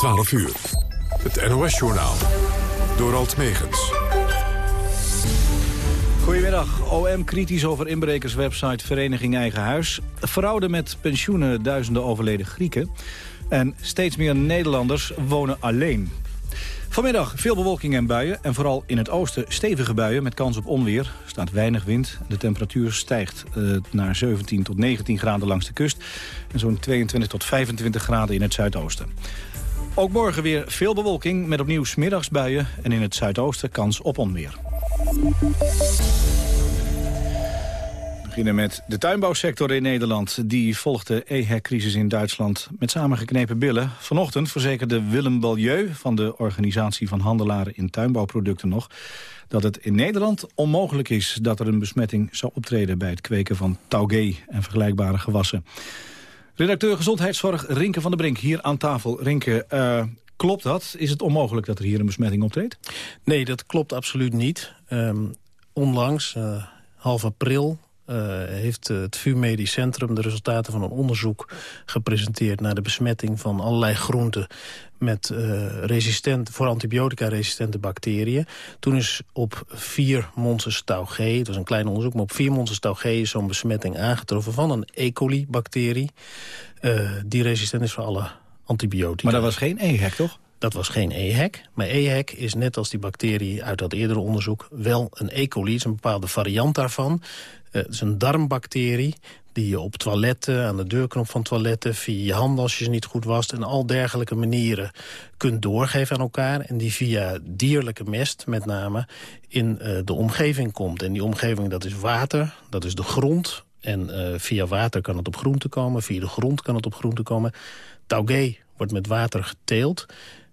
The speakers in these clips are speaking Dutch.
12 uur. Het NOS-journaal. Door Alt Megens. Goedemiddag. OM kritisch over inbrekerswebsite Vereniging Eigen Huis. Fraude met pensioenen duizenden overleden Grieken. En steeds meer Nederlanders wonen alleen. Vanmiddag veel bewolking en buien. En vooral in het oosten stevige buien met kans op onweer. Er staat weinig wind. De temperatuur stijgt uh, naar 17 tot 19 graden langs de kust. En zo'n 22 tot 25 graden in het zuidoosten. Ook morgen weer veel bewolking met opnieuw smiddagsbuien... en in het zuidoosten kans op onweer. We beginnen met de tuinbouwsector in Nederland. Die volgt de EHEC-crisis in Duitsland met samengeknepen billen. Vanochtend verzekerde Willem Balieu van de Organisatie van Handelaren in Tuinbouwproducten nog... dat het in Nederland onmogelijk is dat er een besmetting zou optreden... bij het kweken van taugé en vergelijkbare gewassen. Redacteur Gezondheidszorg Rinke van der Brink hier aan tafel. Rinke, uh, klopt dat? Is het onmogelijk dat er hier een besmetting optreedt? Nee, dat klopt absoluut niet. Um, onlangs, uh, half april, heeft het VU Medisch Centrum de resultaten van een onderzoek gepresenteerd naar de besmetting van allerlei groenten met uh, resistent, voor antibiotica-resistente bacteriën. Toen is op vier monsters taugé, het was een klein onderzoek... maar op vier monsters taugé is zo'n besmetting aangetroffen van een E. coli-bacterie... Uh, die resistent is voor alle antibiotica. Maar dat was geen EHEC, toch? Dat was geen EHEC. Maar EHEC is net als die bacterie uit dat eerdere onderzoek... wel een E. coli, een bepaalde variant daarvan. Uh, het is een darmbacterie die je op toiletten, aan de deurknop van toiletten... via je handen als je ze niet goed wast... en al dergelijke manieren kunt doorgeven aan elkaar... en die via dierlijke mest met name in uh, de omgeving komt. En die omgeving dat is water, dat is de grond... en uh, via water kan het op groente komen, via de grond kan het op groente komen. Taugé wordt met water geteeld...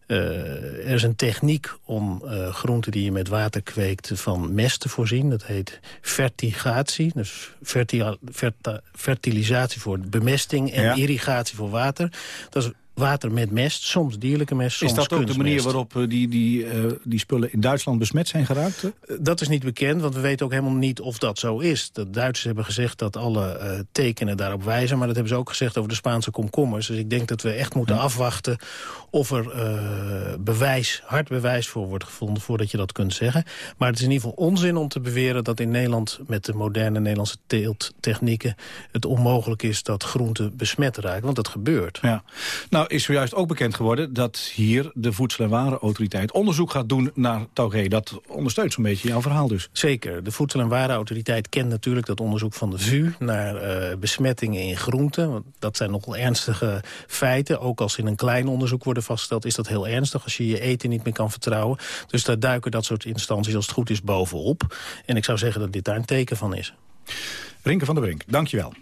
Uh, er is een techniek om uh, groenten die je met water kweekt van mest te voorzien. Dat heet vertigatie. Dus verti verta fertilisatie voor bemesting en ja. irrigatie voor water. Dat is water met mest, soms dierlijke mest, soms Is dat ook de manier waarop die, die, uh, die spullen in Duitsland besmet zijn geraakt? Uh, dat is niet bekend, want we weten ook helemaal niet of dat zo is. De Duitsers hebben gezegd dat alle uh, tekenen daarop wijzen... maar dat hebben ze ook gezegd over de Spaanse komkommers. Dus ik denk dat we echt moeten ja. afwachten of er bewijs, hard bewijs voor wordt gevonden... voordat je dat kunt zeggen. Maar het is in ieder geval onzin om te beweren dat in Nederland... met de moderne Nederlandse teelttechnieken het onmogelijk is dat groenten besmet raken. Want dat gebeurt. Ja. Nou, is zojuist ook bekend geworden dat hier de Voedsel- en Warenautoriteit onderzoek gaat doen naar taugé. Dat ondersteunt zo'n beetje jouw verhaal dus. Zeker. De Voedsel- en Warenautoriteit kent natuurlijk dat onderzoek van de VU naar uh, besmettingen in groenten. Want dat zijn nogal ernstige feiten. Ook als in een klein onderzoek worden vastgesteld is dat heel ernstig als je je eten niet meer kan vertrouwen. Dus daar duiken dat soort instanties als het goed is bovenop. En ik zou zeggen dat dit daar een teken van is. Rinke van der Brink, dankjewel.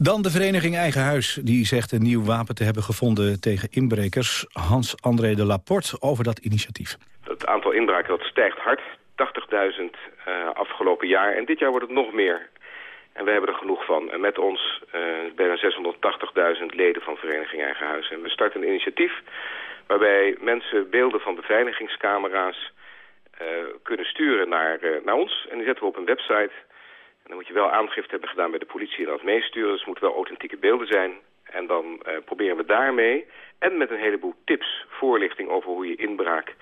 Dan de vereniging Eigen Huis. Die zegt een nieuw wapen te hebben gevonden tegen inbrekers. Hans-André de Laporte over dat initiatief. Het aantal inbraken dat stijgt hard. 80.000 uh, afgelopen jaar. En dit jaar wordt het nog meer. En we hebben er genoeg van. En met ons uh, bijna 680.000 leden van Vereniging Eigen Huis. En we starten een initiatief waarbij mensen beelden van beveiligingscamera's uh, kunnen sturen naar, naar ons. En die zetten we op een website dan moet je wel aangifte hebben gedaan bij de politie en dat meesturen. Dus het moeten wel authentieke beelden zijn. En dan uh, proberen we daarmee en met een heleboel tips, voorlichting over hoe je inbraak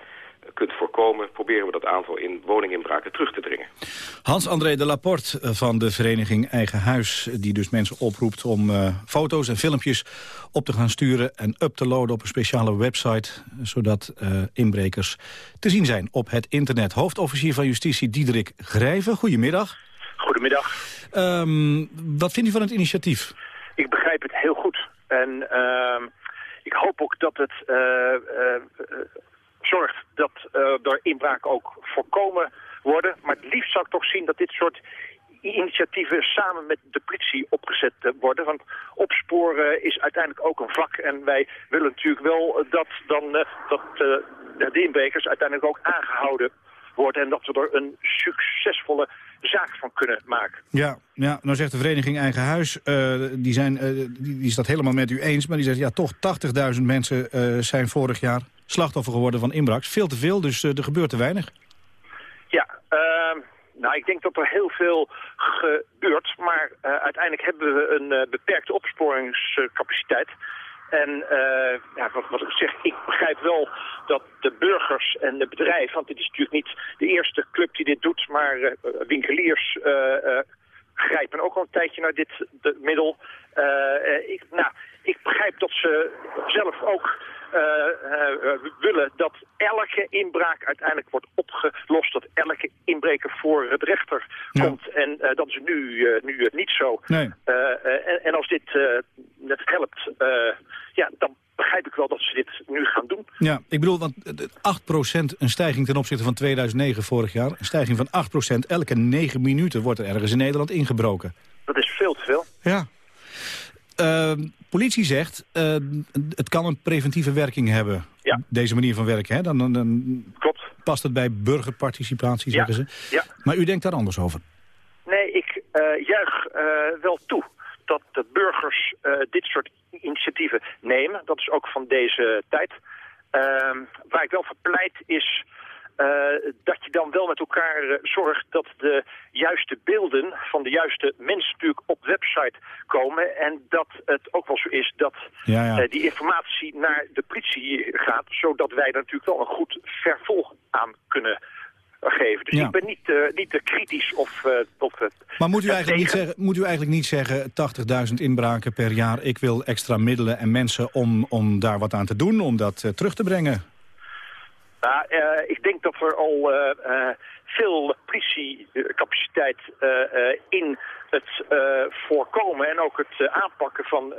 kunt voorkomen... proberen we dat aantal in woninginbraken terug te dringen. Hans-André de Laporte van de vereniging Eigen Huis... die dus mensen oproept om foto's en filmpjes op te gaan sturen... en up te loaden op een speciale website... zodat inbrekers te zien zijn op het internet. Hoofdofficier van Justitie Diederik Grijven, goedemiddag. Goedemiddag. Um, wat vindt u van het initiatief? Ik begrijp het heel goed. En uh, ik hoop ook dat het uh, uh, zorgt dat er inbraken ook voorkomen worden. Maar het liefst zou ik toch zien dat dit soort initiatieven samen met de politie opgezet worden. Want opsporen is uiteindelijk ook een vak. En wij willen natuurlijk wel dat, dan, dat de inbrekers uiteindelijk ook aangehouden worden. En dat we er een succesvolle zaak van kunnen maken. Ja, ja nou zegt de vereniging Eigen Huis, uh, die, zijn, uh, die, die is dat helemaal met u eens... maar die zegt, ja, toch 80.000 mensen uh, zijn vorig jaar slachtoffer geworden van inbraks. Veel te veel, dus er gebeurt te weinig. Ja, ehm, nou, ik denk dat er heel veel gebeurt, maar uiteindelijk hebben we een beperkte opsporingscapaciteit. En uh, ja, wat, ik zeg, ik begrijp wel dat de burgers en de bedrijven, want dit is natuurlijk niet de eerste club die dit doet, maar uh, winkeliers uh, grijpen ook al een tijdje naar dit de, middel. ik, nou, ik begrijp dat ze zelf ook willen dat elke inbraak uiteindelijk wordt opgelost. Dat elke inbreker voor het rechter komt. En dat is nu, nu niet zo. Nee. En, en, als dit het helpt, ja, dan begrijp ik wel dat ze dit nu gaan doen. Ja, ik bedoel, want 8% een stijging ten opzichte van 2009 vorig jaar. Een stijging van 8%. Elke 9 minuten wordt er ergens in Nederland ingebroken. Dat is veel te veel. Ja. Uh, politie zegt, uh, het kan een preventieve werking hebben, ja. deze manier van werken. Hè? Dan, dan, dan Klopt. past het bij burgerparticipatie, zeggen ja. ze. Ja. Maar u denkt daar anders over? Nee, ik uh, juich wel toe dat de burgers dit soort initiatieven nemen. Dat is ook van deze tijd. Uh, waar ik wel voor pleit is uh, dat je dan wel met elkaar uh, zorgt dat de juiste beelden van de juiste mensen natuurlijk op website komen. En dat het ook wel zo is dat ja, ja. Uh, die informatie naar de politie gaat. Zodat wij er natuurlijk wel een goed vervolg aan kunnen geven. Dus Ja. ik ben niet, niet te kritisch of... Of Maar moet u, eigenlijk niet zeggen, moet u eigenlijk niet zeggen 80.000 inbraken per jaar, ik wil extra middelen en mensen om, om daar wat aan te doen, om dat terug te brengen? Nou, uh, ik denk dat er al uh, veel politiecapaciteit in het voorkomen en ook het aanpakken van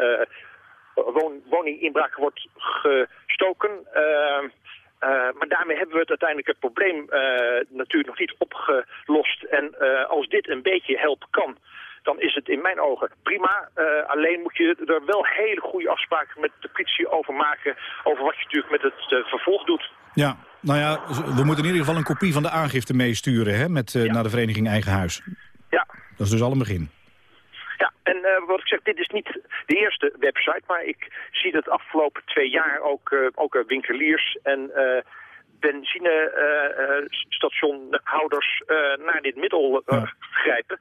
won woninginbraken wordt gestoken. Uh, maar daarmee hebben we het uiteindelijk het probleem natuurlijk nog niet opgelost. En als dit een beetje helpen kan, dan is het in mijn ogen prima. alleen moet je er wel hele goede afspraken met de politie over maken... over wat je natuurlijk met het vervolg doet. Ja, nou ja, we moeten in ieder geval een kopie van de aangifte meesturen hè, met, ja. naar de vereniging Eigen Huis. Ja. Dat is dus al een begin. Ja, en uh, wat ik zeg, dit is niet de eerste website, maar ik zie dat afgelopen twee jaar ook, uh, ook uh, winkeliers en benzinestationhouders naar dit middel Ja. grijpen.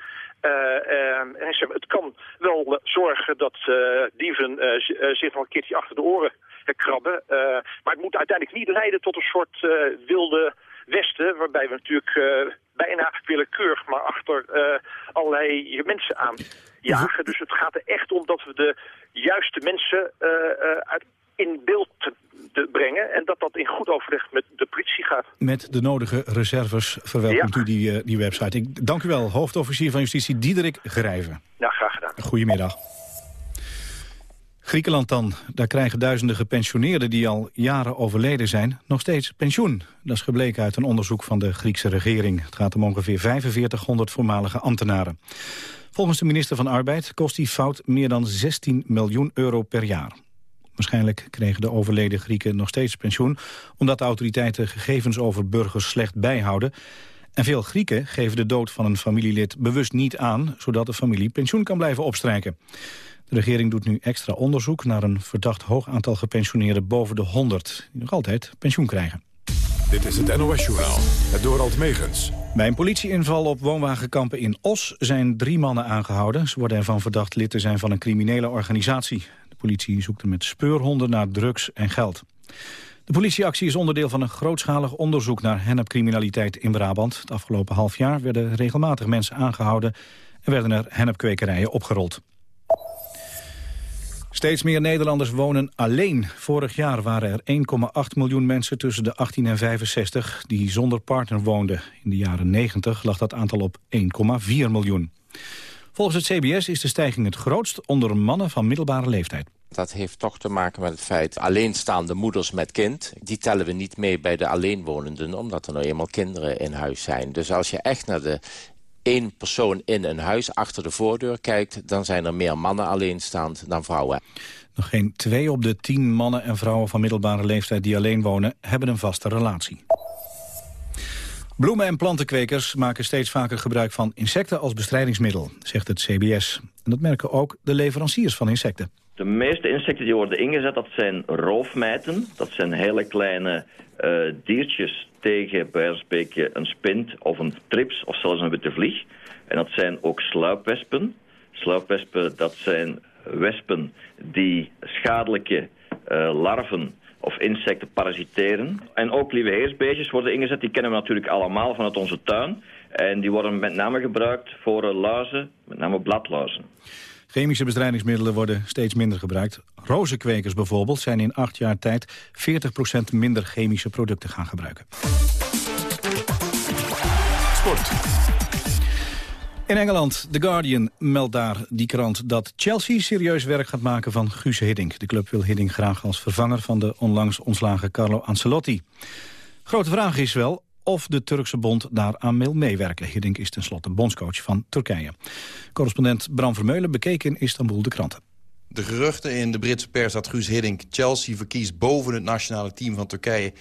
en zeg, het kan wel zorgen dat dieven zich nog een keertje achter de oren krabben. maar het moet uiteindelijk niet leiden tot een soort wilde westen, waarbij we natuurlijk uh, bijna willekeurig maar achter allerlei mensen aan jagen. Dus het gaat er echt om dat we de juiste mensen uit in beeld te, te, brengen en dat dat in goed overleg met de politie gaat. Met de nodige reserves verwelkomt Ja. u die, die website. Ik dank u wel, hoofdofficier van Justitie Diederik Grijven. Nou, graag gedaan. Goedemiddag. Griekenland dan. Daar krijgen duizenden gepensioneerden die al jaren overleden zijn... nog steeds pensioen. Dat is gebleken uit een onderzoek van de Griekse regering. Het gaat om ongeveer 4500 voormalige ambtenaren. Volgens de minister van Arbeid kost die fout meer dan 16 miljoen euro per jaar. Waarschijnlijk kregen de overleden Grieken nog steeds pensioen... omdat de autoriteiten gegevens over burgers slecht bijhouden... En veel Grieken geven de dood van een familielid bewust niet aan... zodat de familie pensioen kan blijven opstrijken. De regering doet nu extra onderzoek naar een verdacht hoog aantal gepensioneerden boven de 100... die nog altijd pensioen krijgen. Dit is het NOS-journaal, het Dorald Megens. Bij een politieinval op woonwagenkampen in Os zijn drie mannen aangehouden. Ze worden ervan verdacht lid te zijn van een criminele organisatie. De politie zoekt er met speurhonden naar drugs en geld. De politieactie is onderdeel van een grootschalig onderzoek naar hennepcriminaliteit in Brabant. Het afgelopen half jaar werden regelmatig mensen aangehouden en werden er hennepkwekerijen opgerold. Steeds meer Nederlanders wonen alleen. Vorig jaar waren er 1,8 miljoen mensen tussen de 18 en 65 die zonder partner woonden. In de jaren 90 lag dat aantal op 1,4 miljoen. Volgens het CBS is de stijging het grootst onder mannen van middelbare leeftijd. Dat heeft toch te maken met het feit alleenstaande moeders met kind. Die tellen we niet mee bij de alleenwonenden, omdat er nou eenmaal kinderen in huis zijn. Dus als je echt naar de één persoon in een huis achter de voordeur kijkt... dan zijn er meer mannen alleenstaand dan vrouwen. Nog geen twee op de tien mannen en vrouwen van middelbare leeftijd die alleen wonen... hebben een vaste relatie. Bloemen- en plantenkwekers maken steeds vaker gebruik van insecten als bestrijdingsmiddel, zegt het CBS. En dat merken ook de leveranciers van insecten. De meeste insecten die worden ingezet, dat zijn roofmijten. Dat zijn hele kleine uh, diertjes tegen bij een spint of een trips of zelfs een witte vlieg. En dat zijn ook sluipwespen. Sluipwespen, dat zijn wespen die schadelijke larven of insecten parasiteren. En ook lieve heersbeestjes worden ingezet, die kennen we natuurlijk allemaal vanuit onze tuin. En die worden met name gebruikt voor luizen, met name bladluizen. Chemische bestrijdingsmiddelen worden steeds minder gebruikt. Rozenkwekers bijvoorbeeld zijn in acht jaar tijd 40% minder chemische producten gaan gebruiken. Sport. In Engeland, The Guardian meldt daar die krant dat Chelsea serieus werk gaat maken van Guus Hiddink. De club wil Hiddink graag als vervanger van de onlangs ontslagen Carlo Ancelotti. Grote vraag is wel of de Turkse bond daaraan wil meewerken. Hiddink is tenslotte bondscoach van Turkije. Correspondent Bram Vermeulen bekeek in Istanbul de kranten. De geruchten in de Britse pers dat Guus Hiddink Chelsea verkiest boven het nationale team van Turkije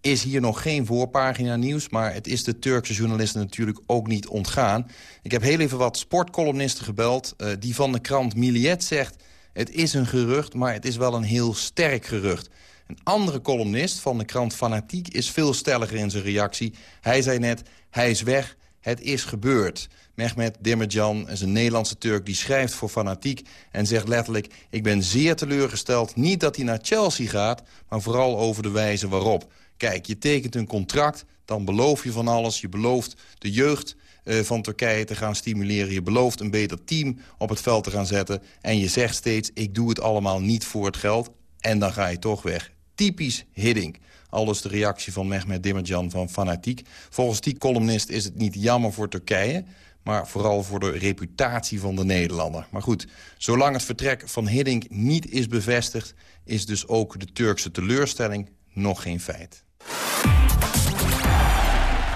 is hier nog geen voorpagina nieuws... maar het is de Turkse journalisten natuurlijk ook niet ontgaan. Ik heb heel even wat sportcolumnisten gebeld. Uh, die van de krant Miliet zegt... het is een gerucht, maar het is wel een heel sterk gerucht. Een andere columnist van de krant Fanatiek is veel stelliger in zijn reactie. Hij zei net, hij is weg, het is gebeurd. Mehmet Demircan is een Nederlandse Turk die schrijft voor Fanatiek... en zegt letterlijk, ik ben zeer teleurgesteld... niet dat hij naar Chelsea gaat, maar vooral over de wijze waarop. Kijk, je tekent een contract, dan beloof je van alles. Je belooft de jeugd uh, van Turkije te gaan stimuleren. Je belooft een beter team op het veld te gaan zetten. En je zegt steeds, ik doe het allemaal niet voor het geld. En dan ga je toch weg. Typisch Hiddink. Alles de reactie van Mehmet Demircan van Fanatiek. Volgens die columnist is het niet jammer voor Turkije maar vooral voor de reputatie van de Nederlander. Maar goed, zolang het vertrek van Hiddink niet is bevestigd... is dus ook de Turkse teleurstelling nog geen feit.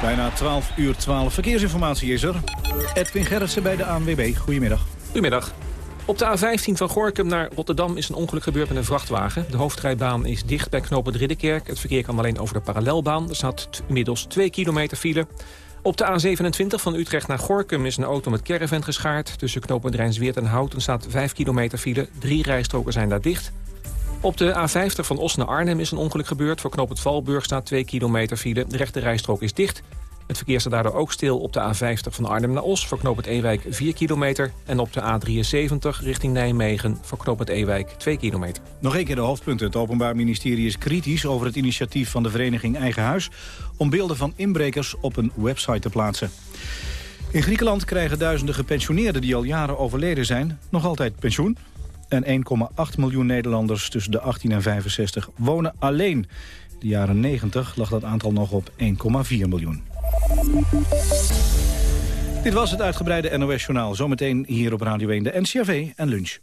Bijna 12 uur 12 verkeersinformatie is er. Edwin Gerritsen bij de ANWB. Goedemiddag. Goedemiddag. Op de A15 van Gorkum naar Rotterdam is een ongeluk gebeurd met een vrachtwagen. De hoofdrijbaan is dicht bij knooppunt Ridderkerk. Het verkeer kan alleen over de parallelbaan. Er staat inmiddels 2 kilometer file. Op de A27 van Utrecht naar Gorkum is een auto met caravan geschaard. Tussen knooppunt Rijnsweert en Houten staat 5 kilometer file. Drie rijstroken zijn daar dicht. Op de A50 van Os naar Arnhem is een ongeluk gebeurd. Voor knooppunt Valburg staat 2 kilometer file. De rechte rijstrook is dicht. Het verkeer staat daardoor ook stil op de A50 van Arnhem naar Os... voor knooppunt Ewijk 4 kilometer. En op de A73 richting Nijmegen voor knooppunt Ewijk 2 kilometer. Nog een keer de hoofdpunten. Het Openbaar Ministerie is kritisch over het initiatief van de vereniging Eigen Huis... om beelden van inbrekers op een website te plaatsen. In Griekenland krijgen duizenden gepensioneerden die al jaren overleden zijn... nog altijd pensioen. En 1,8 miljoen Nederlanders tussen de 18 en 65 wonen alleen. In de jaren 90 lag dat aantal nog op 1,4 miljoen. Dit was het uitgebreide NOS-journaal. Zometeen hier op Radio 1 de NCRV en lunch.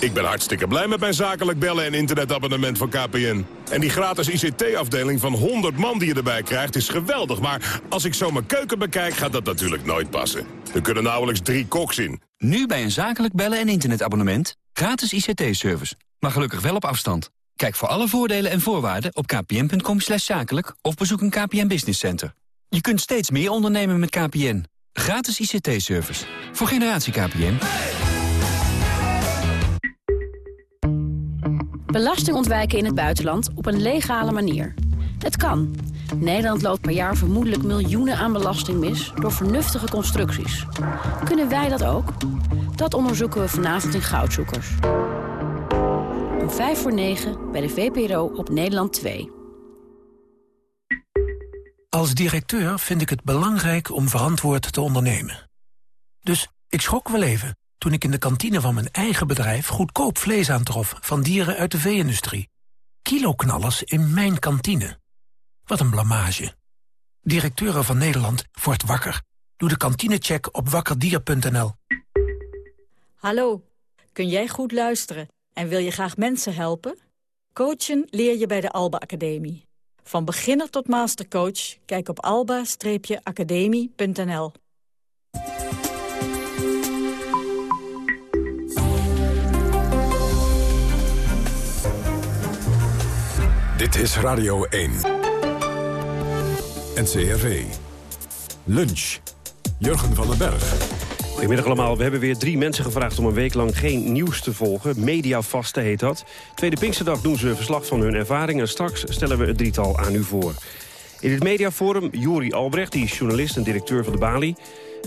Ik ben hartstikke blij met mijn zakelijk bellen en internetabonnement van KPN. En die gratis ICT-afdeling van 100 man die je erbij krijgt is geweldig. Maar als ik zo mijn keuken bekijk, gaat dat natuurlijk nooit passen. Er kunnen nauwelijks drie koks in. Nu bij een zakelijk bellen en internetabonnement. Gratis ICT-service. Maar gelukkig wel op afstand. Kijk voor alle voordelen en voorwaarden op kpn.com zakelijk... of bezoek een KPN Business Center. Je kunt steeds meer ondernemen met KPN. Gratis ICT-service. Voor generatie KPN. Belasting ontwijken in het buitenland op een legale manier. Het kan. Nederland loopt per jaar vermoedelijk miljoenen aan belasting mis... door vernuftige constructies. Kunnen wij dat ook? Dat onderzoeken we vanavond in Goudzoekers om 5 voor 9 bij de VPRO op Nederland 2. Als directeur vind ik het belangrijk om verantwoord te ondernemen. Dus ik schrok wel even toen ik in de kantine van mijn eigen bedrijf... goedkoop vlees aantrof van dieren uit de vee-industrie. Kiloknallers in mijn kantine. Wat een blamage. Directeuren van Nederland wordt wakker. Doe de kantinecheck op wakkerdier.nl. Hallo, kun jij goed luisteren? En wil je graag mensen helpen? Coachen leer je bij de Alba Academie. Van beginner tot mastercoach, kijk op alba-academie.nl. Dit is Radio 1. NCRV. Lunch. Jurgen van den Berg. Goedemiddag allemaal. We hebben weer drie mensen gevraagd om een week lang geen nieuws te volgen. Mediavaste heet dat. Tweede Pinksterdag doen ze verslag van hun ervaringen. Straks stellen we het drietal aan u voor. In het mediaforum Jori Albrecht, die is journalist en directeur van de Bali.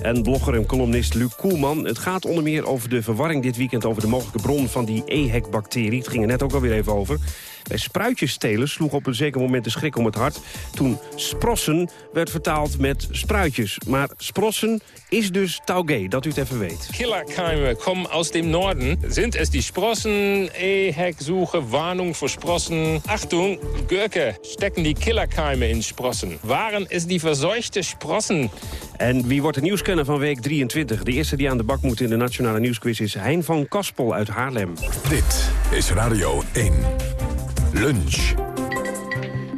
En blogger en columnist Luc Koelman. Het gaat onder meer over de verwarring dit weekend... over de mogelijke bron van die EHEC-bacterie. Het ging er net ook alweer even over. Bij spruitjesstelen sloeg op een zeker moment de schrik om het hart... toen sprossen werd vertaald met spruitjes. Maar sprossen is dus taugé, dat u het even weet. Killerkeime komen aus dem Norden. Sind es die Sprossen? EHEC-Suche, Warnung voor Sprossen. Achtung, Gurke, stecken die Killerkeime in Sprossen. Waren es die verseuchte Sprossen? En wie wordt de nieuwskenner van week 23? De eerste die aan de bak moet in de Nationale Nieuwsquiz is Hein van Kaspel uit Haarlem. Dit is Radio 1. Lunch.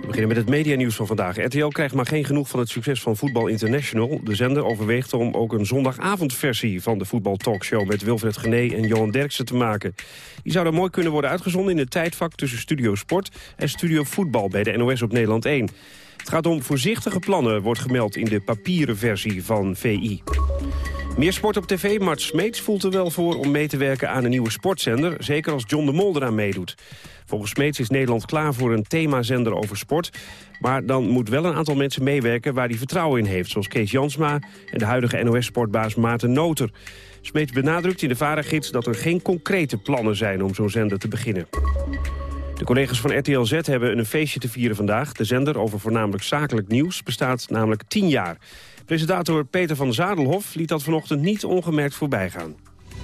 We beginnen met het medianieuws van vandaag. RTL krijgt maar geen genoeg van het succes van Voetbal International. De zender overweegt om ook een zondagavondversie van de voetbaltalkshow... met Wilfred Gené en Johan Derksen te maken. Die zou dan mooi kunnen worden uitgezonden in het tijdvak tussen Studio Sport... en Studio Voetbal bij de NOS op Nederland 1. Het gaat om voorzichtige plannen, wordt gemeld in de papieren versie van VI. Meer sport op tv, Mart Smeets voelt er wel voor om mee te werken aan een nieuwe sportzender. Zeker als John de Mol eraan meedoet. Volgens Smeets is Nederland klaar voor een themazender over sport. Maar dan moet wel een aantal mensen meewerken waar hij vertrouwen in heeft. Zoals Kees Jansma en de huidige NOS-sportbaas Maarten Noter. Smeets benadrukt in de varengids dat er geen concrete plannen zijn om zo'n zender te beginnen. De collega's van RTL Z hebben een feestje te vieren vandaag. De zender over voornamelijk zakelijk nieuws bestaat namelijk 10 jaar. Presentator Peter van Zadelhof liet dat vanochtend niet ongemerkt voorbij gaan.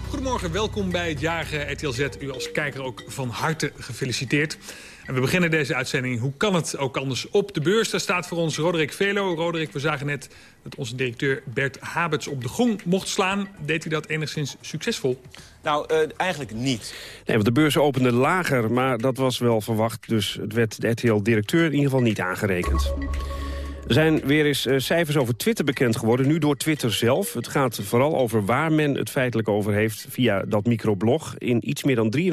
Goedemorgen, welkom bij het jarige RTL Z. U als kijker ook van harte gefeliciteerd. En we beginnen deze uitzending, hoe kan het ook anders, op de beurs. Daar staat voor ons Roderick Velo. Roderick, we zagen net dat onze directeur Bert Habets op de gong mocht slaan. Deed hij dat enigszins succesvol? Nou, uh, eigenlijk niet. Nee, want de beurs opende lager, maar dat was wel verwacht. Dus het werd de RTL-directeur in ieder geval niet aangerekend. Er zijn weer eens uh, cijfers over Twitter bekend geworden, nu door Twitter zelf. Het gaat vooral over waar men het feitelijk over heeft via dat microblog. In iets meer dan 3,5%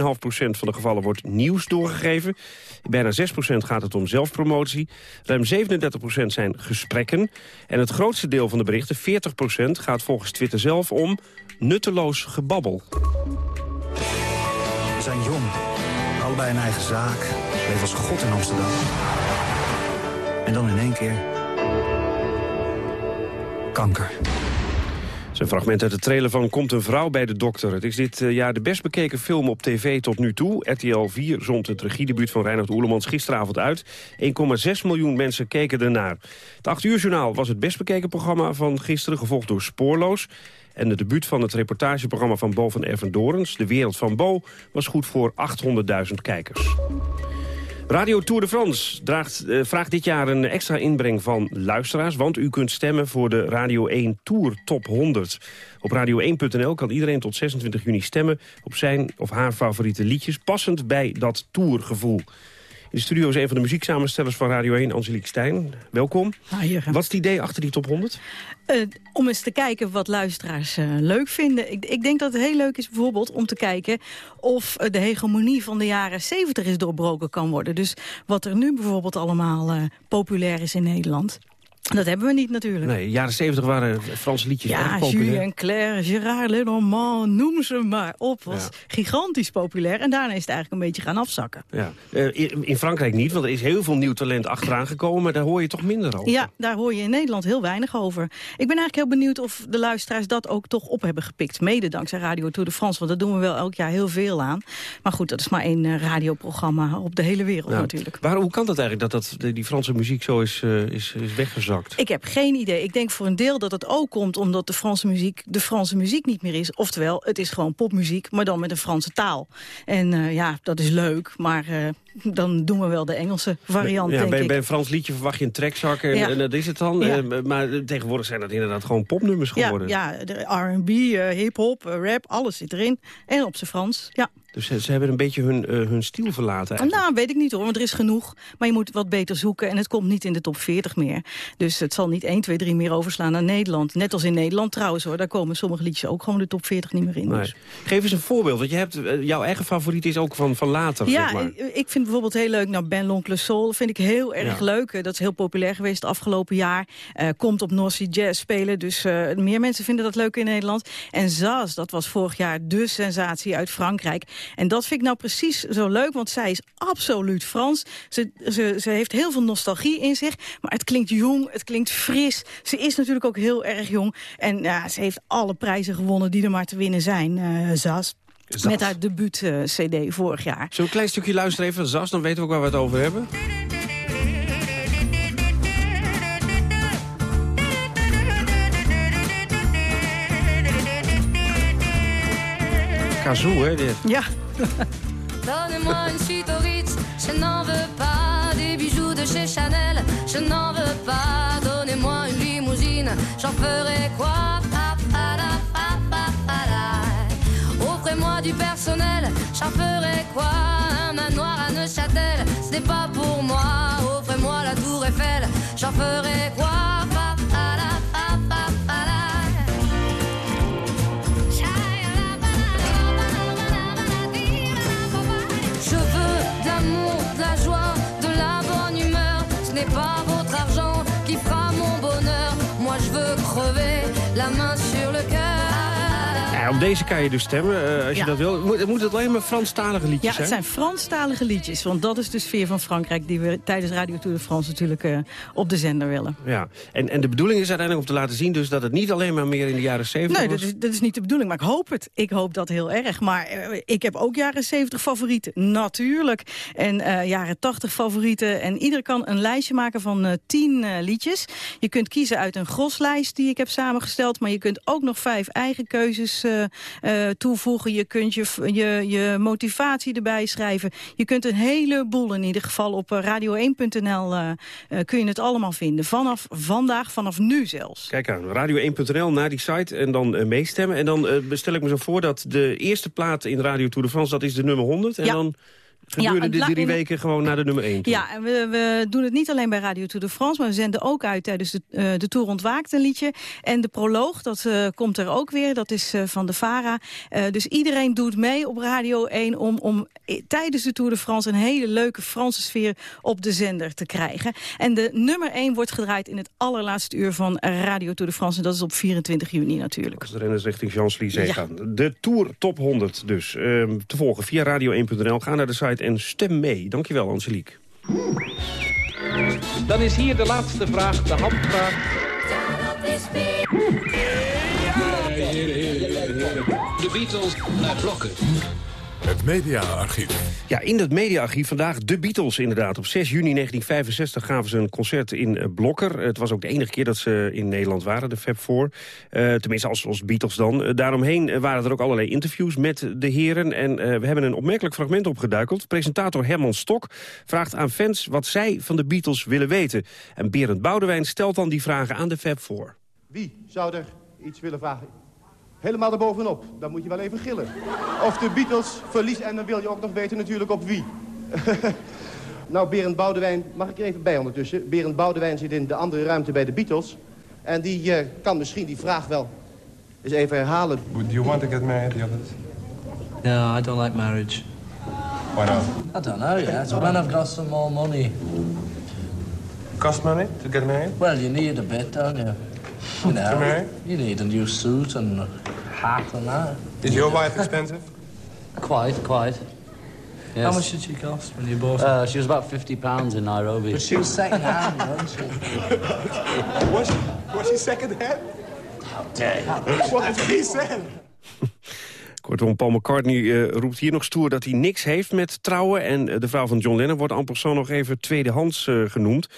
van de gevallen wordt nieuws doorgegeven. Bijna 6% gaat het om zelfpromotie. Ruim 37% zijn gesprekken. En het grootste deel van de berichten, 40%, gaat volgens Twitter zelf om nutteloos gebabbel. We zijn jong, allebei een eigen zaak, leven als god in Amsterdam. En dan in één keer kanker. Een fragment uit de trailer van Komt een vrouw bij de dokter. Het is dit uh, jaar de best bekeken film op tv tot nu toe. RTL 4 zond het regiedebuut van Reinhard Oelemans gisteravond uit. 1,6 miljoen mensen keken ernaar. Het 8 uur journaal was het best bekeken programma van gisteren... gevolgd door Spoorloos. En de debuut van het reportageprogramma van Bo van Ervendorens... De Wereld van Bo, was goed voor 800.000 kijkers. Radio Tour de France draagt, uh, vraagt dit jaar een extra inbreng van luisteraars... want u kunt stemmen voor de Radio 1 Tour Top 100. Op radio1.nl kan iedereen tot 26 juni stemmen... op zijn of haar favoriete liedjes, passend bij dat tourgevoel. In de studio is een van de muzieksamenstellers van Radio 1, Angelique Stijn. Welkom. Wat is het idee achter die top 100? Uh, om eens te kijken wat luisteraars uh, leuk vinden. Ik, ik, denk dat het heel leuk is bijvoorbeeld om te kijken... of de hegemonie van de jaren 70 is doorbroken kan worden. Dus wat er nu bijvoorbeeld allemaal uh, populair is in Nederland... Dat hebben we niet natuurlijk. Nee, jaren 70 waren Franse liedjes ja, erg populair. Julien Claire, Gérard Lenormand, noem ze maar op. Was ja. gigantisch populair. En daarna is het eigenlijk een beetje gaan afzakken. Ja. Uh, in Frankrijk niet, want er is heel veel nieuw talent achteraan gekomen. Maar daar hoor je toch minder over. Ja, daar hoor je in Nederland heel weinig over. Ik ben eigenlijk heel benieuwd of de luisteraars dat ook toch op hebben gepikt. Mede dankzij Radio Tour de France, want dat doen we wel elk jaar heel veel aan. Maar goed, dat is maar één uh, radioprogramma op de hele wereld ja. natuurlijk. Waar, hoe kan dat eigenlijk, dat, dat die Franse muziek zo is, uh, is, is weggezakt? Ik heb geen idee. Ik denk voor een deel dat het ook komt omdat de Franse muziek de Franse muziek niet meer is. Oftewel, het is gewoon popmuziek, maar dan met een Franse taal. En uh, ja, dat is leuk, maar uh, dan doen we wel de Engelse variant, ja, denk bij, ik. bij een Frans liedje verwacht je een trekzak en, ja. en dat is het dan. Ja. Uh, maar tegenwoordig zijn dat inderdaad gewoon popnummers geworden. Ja, ja de R&B, hip-hop, rap, alles zit erin. En op zijn Frans, ja. Dus ze, ze, hebben een beetje hun, uh, hun stiel verlaten eigenlijk. Nou, weet ik niet hoor, want er is genoeg. Maar je moet wat beter zoeken en het komt niet in de top 40 meer. Dus het zal niet 1, 2, 3 meer overslaan naar Nederland. Net als in Nederland trouwens hoor, daar komen sommige liedjes ook gewoon de top 40 niet meer in. Nee. Dus. Geef eens een voorbeeld, want je hebt, uh, jouw eigen favoriet is ook van, van later. Ja, zeg maar. ik vind vind bijvoorbeeld heel leuk, nou Ben L'Oncle Soul vind ik heel erg Ja. leuk. Eh, Dat is heel populair geweest het afgelopen jaar. Eh, komt op North Sea Jazz spelen, dus eh, meer mensen vinden dat leuk in Nederland. En Zaz, dat was vorig jaar de sensatie uit Frankrijk. En dat vind ik nou precies zo leuk, want zij is absoluut Frans. Ze, ze, ze heeft heel veel nostalgie in zich, maar het klinkt jong, het klinkt fris. Ze is natuurlijk ook heel erg jong. En ja, ze heeft alle prijzen gewonnen die er maar te winnen zijn, eh Zaz. Zaz. Met haar debuut-cd vorig jaar. Zullen we een klein stukje luisteren even? Zas, dan weten we ook waar we het over hebben. Kazoo, hè, dit. Ja. Donnez-moi une suite au Ritz, je n'en veux pas des bijoux de chez Chanel, je n'en veux pas. Donnez-moi une limousine, j'en ferai quoi Du personnel, j'en ferai quoi Un manoir à Neuchâtel, ce n'est pas pour moi. Offrez-moi la tour Eiffel, j'en ferai quoi deze kan je dus stemmen, eh, als je Ja. dat wil. Moet, moet het alleen maar Franstalige Ja, liedjes het zijn? zijn Franstalige liedjes. Want dat is de sfeer van Frankrijk... die we tijdens Radio Tour de France natuurlijk eh, op de zender willen. Ja, en, en de bedoeling is uiteindelijk om te laten zien... dus dat het niet alleen maar meer in de jaren 70 Nee, was. dat is, dat is niet de bedoeling, maar ik hoop het. Ik hoop dat heel erg. Maar eh, ik heb ook jaren 70 favorieten, natuurlijk. En jaren 80 favorieten. En ieder kan een lijstje maken van eh, 10 eh, liedjes. Je kunt kiezen uit een groslijst die ik heb samengesteld. Maar je kunt ook nog vijf eigen keuzes eh, toevoegen. Je kunt je, je, je motivatie erbij schrijven. Je kunt een heleboel in ieder geval op eh, radio1.nl eh, kun je het allemaal vinden. Vanaf vandaag, vanaf nu zelfs. Kijk aan, radio1.nl naar die site en dan meestemmen. En dan stel ik me zo voor dat de eerste plaat in Radio Tour de France... dat is de nummer 100. En Ja. dan gedurende het de drie weken gewoon naar de nummer 1 toe. Ja, en we, we doen het niet alleen bij Radio Tour de France... maar we zenden ook uit tijdens de, eh, de Tour Ontwaakt een liedje. En de proloog, dat eh, komt er ook weer, dat is eh, van de VARA. Dus iedereen doet mee op Radio 1 om, om tijdens de Tour de France... een hele leuke Franse sfeer op de zender te krijgen. En de nummer 1 wordt gedraaid in het allerlaatste uur van Radio Tour de France. En dat is op 24 juni natuurlijk. Als de renners richting Champs-Élysées Ja. gaan. De Tour Top 100 dus. ehm, te volgen via radio1.nl. Ga naar de site en stem mee. Dankjewel, Angelique. Dan is hier de laatste vraag, de handvraag. De Beatles naar blokken. Het mediaarchief. Ja, in het mediaarchief vandaag de Beatles inderdaad. Op 6 juni 1965 gaven ze een concert in eh, Blokker. Het was ook de enige keer dat ze in Nederland waren, de Fab Four. Eh, tenminste, als, als Beatles dan. Eh, daaromheen waren er ook allerlei interviews met de heren. En eh, we hebben een opmerkelijk fragment opgeduikeld. Presentator Herman Stok vraagt aan fans wat zij van de Beatles willen weten. En Berend Boudewijn stelt dan die vragen aan de Fab Four. Wie zou er iets willen vragen? Helemaal erbovenop, dan moet je wel even gillen. Of de Beatles verlies en dan wil je ook nog weten natuurlijk op wie. nou, Berend Boudewijn, mag ik er even bij ondertussen? Berend Boudewijn zit in de andere ruimte bij de Beatles. En die eh, kan misschien die vraag wel eens even herhalen. Would you want to get married, the others? No, I don't like marriage. Why not? I don't know yet. When I've got some more money. Cost money to get married? Well, you need a bit, don't you? You know, you need a new suit and hat and that. Is your wife expensive? Quite, quite. Yes. How much did she cost when you bought Uh, she was about 50 pounds in Nairobi. But she was second hand, wasn't she? was, she, was she second hand? How dare you? What did he say? Kortom, Paul McCartney eh, roept hier nog stoer dat hij niks heeft met trouwen. En eh, de vrouw van John Lennon wordt en passant nog even tweedehands eh, genoemd.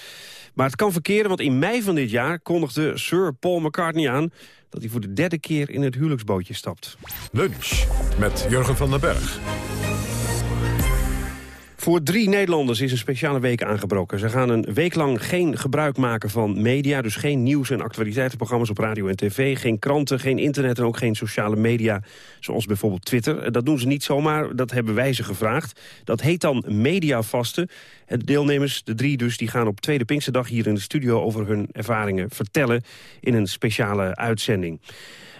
Maar het kan verkeren, want in mei van dit jaar kondigde Sir Paul McCartney aan... dat hij voor de derde keer in het huwelijksbootje stapt. Lunch met Jurgen van den Berg. Voor drie Nederlanders is een speciale week aangebroken. Ze gaan een week lang geen gebruik maken van media. Dus geen nieuws- en actualiteitenprogramma's op radio en tv. Geen kranten, geen internet en ook geen sociale media. Zoals bijvoorbeeld Twitter. Dat doen ze niet zomaar, dat hebben wij ze gevraagd. Dat heet dan mediavasten. De deelnemers, de drie dus, die gaan op Tweede Pinksterdag... hier in de studio over hun ervaringen vertellen... in een speciale uitzending.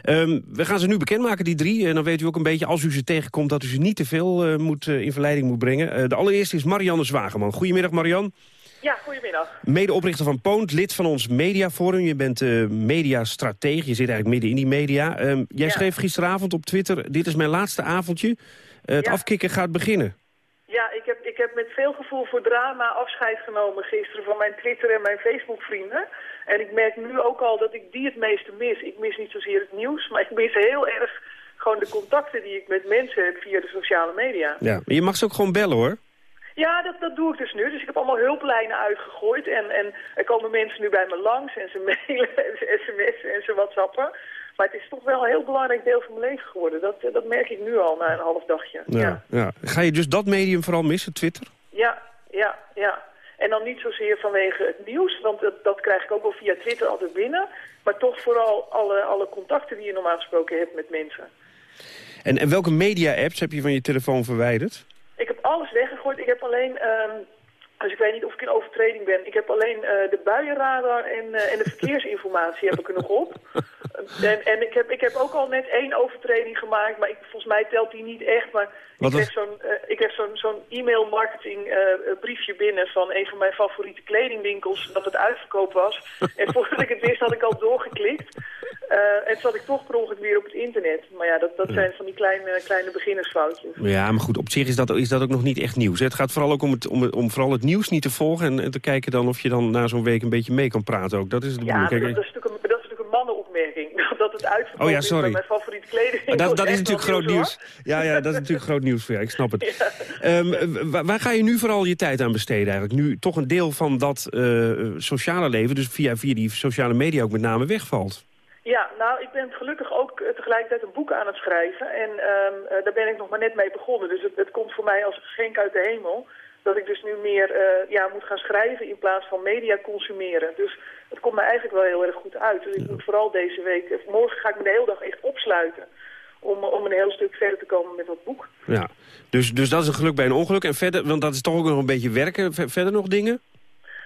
Ehm, we gaan ze nu bekendmaken, die drie. En dan weet u ook een beetje, als u ze tegenkomt... dat u ze niet te veel eh, moet, eh, in verleiding moet brengen. Eh, de allereerste is Marianne Zwageman. Goedemiddag, Marian. Ja, goedemiddag. Medeoprichter van Poont, lid van ons mediaforum. Je bent mediastratege, je zit eigenlijk midden in die media. Ehm, jij schreef gisteravond op Twitter... dit is mijn laatste avondje. het afkicken gaat beginnen. Heb, met veel gevoel voor drama afscheid genomen gisteren... van mijn Twitter en mijn Facebook-vrienden... En ik merk nu ook al dat ik die het meeste mis. Ik mis niet zozeer het nieuws, maar ik mis heel erg gewoon de contacten die ik met mensen heb via de sociale media. Ja, maar je mag ze ook gewoon bellen hoor. Ja, dat, dat doe ik dus nu. Dus ik heb allemaal hulplijnen uitgegooid. En, en er komen mensen nu bij me langs en ze mailen en ze sms'en en ze whatsappen. Maar het is toch wel een heel belangrijk deel van mijn leven geworden. Dat, dat merk ik nu al na een half dagje. Ja, ja. ja. Ga je dus dat medium vooral missen, Twitter? Ja, ja, ja. En dan niet zozeer vanwege het nieuws, want dat, dat krijg ik ook wel via Twitter altijd binnen. Maar toch vooral alle, alle contacten die je normaal gesproken hebt met mensen. En, en welke media-apps heb je van je telefoon verwijderd? Ik heb alles weggegooid. Ik heb alleen... Um, dus ik weet niet of ik in overtreding ben. Ik heb alleen uh, de buienradar en, uh, en de verkeersinformatie heb ik er nog op. En, en ik, heb, ik heb ook al net één overtreding gemaakt, maar ik, volgens mij telt die niet echt. Maar ik kreeg zo'n uh, zo'n zo'n e-mail marketing briefje binnen van een van mijn favoriete kledingwinkels, dat het uitverkoop was. en voordat ik het wist had ik al doorgeklikt. En zat ik toch per ongeluk weer op het internet. Maar ja, dat, dat zijn van die kleine, kleine beginnersfoutjes. Ja, maar goed, op zich is dat, is dat ook nog niet echt nieuws. Hè? Het gaat vooral ook om, het, om, om vooral het nieuws niet te volgen... en, en te kijken dan of je dan na zo'n week een beetje mee kan praten ook. Dat is de ja, bedoeling. Dat, dat, is natuurlijk een, dat is natuurlijk een mannenopmerking. Dat het uitverkocht oh, ja, sorry. is mijn favoriete kleding. Dat, dat is natuurlijk groot nieuws. Ja, ja, dat is natuurlijk groot nieuws voor jou. Ik snap het. Ja. Um, waar, waar, ga je nu vooral je tijd aan besteden eigenlijk? Nu toch een deel van dat uh, sociale leven, dus via, via die sociale media ook met name wegvalt. Ja, nou, ik ben gelukkig ook tegelijkertijd een boek aan het schrijven. En um, uh, daar ben ik nog maar net mee begonnen. Dus het, het komt voor mij als een geschenk uit de hemel dat ik dus nu meer uh, ja, moet gaan schrijven in plaats van media consumeren. Dus het komt me eigenlijk wel heel erg goed uit. Dus ik moet vooral deze week, morgen ga ik me de hele dag echt opsluiten. Om, om een heel stuk verder te komen met dat boek. Ja, dus, dus dat is een geluk bij een ongeluk. En verder, want dat is toch ook nog een beetje werken. Verder nog dingen?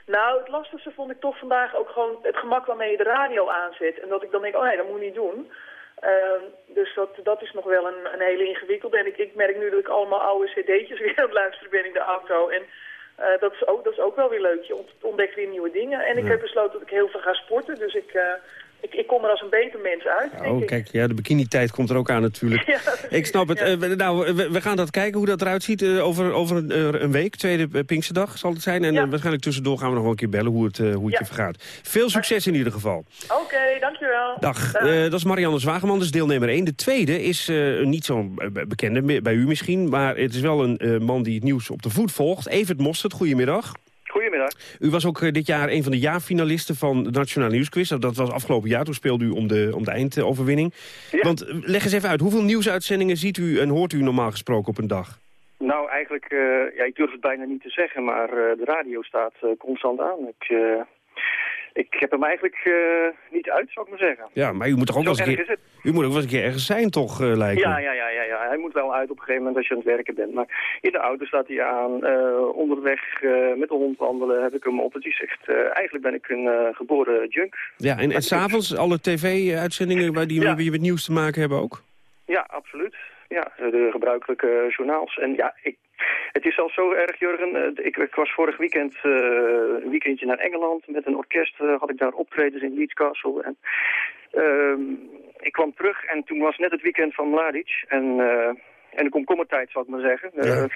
Nou, het lastigste vond ik toch vandaag ook gewoon het gemak waarmee je de radio aanzet. En dat ik dan denk, oh nee, dat moet niet doen. Uh, dus dat, dat is nog wel een, een hele ingewikkelde. En ik, ik merk nu dat ik allemaal oude cd'tjes weer aan het luisteren ben in de auto. En uh, dat, is ook, dat is ook wel weer leuk. Je ontdekt weer nieuwe dingen. En ik heb besloten dat ik heel veel ga sporten. Dus ik, uh, ik, ik kom er als een beter mens uit, Oh, kijk, ja, de bikini-tijd komt er ook aan natuurlijk. ja, ik snap het. Ja. Uh, nou, we, we, gaan dat kijken hoe dat eruit ziet uh, over, over een, een, week. Tweede Pinksterdag zal het zijn. En ja. waarschijnlijk tussendoor gaan we nog wel een keer bellen hoe het, hoe het je vergaat. Veel succes in ieder geval. Oké, okay, dankjewel. Dag. dat is Marianne Zwageman, dus deelnemer 1. De tweede is niet zo'n bekende, bij u misschien. Maar het is wel een man die het nieuws op de voet volgt. Evert Mostert, goedemiddag. Goedemiddag. U was ook dit jaar een van de jaarfinalisten van de Nationale Nieuwsquiz. Dat was afgelopen jaar, toen speelde u om de, om de eindoverwinning. Ja. Want leg eens even uit, hoeveel nieuwsuitzendingen ziet u en hoort u normaal gesproken op een dag? Nou, eigenlijk, uh, ja, ik durf het bijna niet te zeggen, maar uh, de radio staat uh, constant aan. Ik, ik heb hem eigenlijk niet uit, zou ik maar zeggen. Ja, maar u moet toch ook wel eens een keer, u moet ook wel eens een keer ergens zijn, toch, lijkt ja, ja, ja, ja, ja, hij moet wel uit op een gegeven moment als je aan het werken bent. Maar in de auto staat hij aan, onderweg met de hond wandelen heb ik hem op. Het is echt, eigenlijk ben ik een geboren junk. Ja, en, en s'avonds alle tv-uitzendingen waar die ja. met nieuws te maken hebben ook? Ja, absoluut. Ja, de gebruikelijke journaals. En ja, ik, het is al zo erg, Jurgen. Ik, ik was vorig weekend uh, een weekendje naar Engeland. Met een orkest uh, had ik daar optredens in Leeds Castle. En, uh, ik kwam terug en toen was net het weekend van Mladic. En, en de komkommertijd, zal ik maar zeggen. Ja.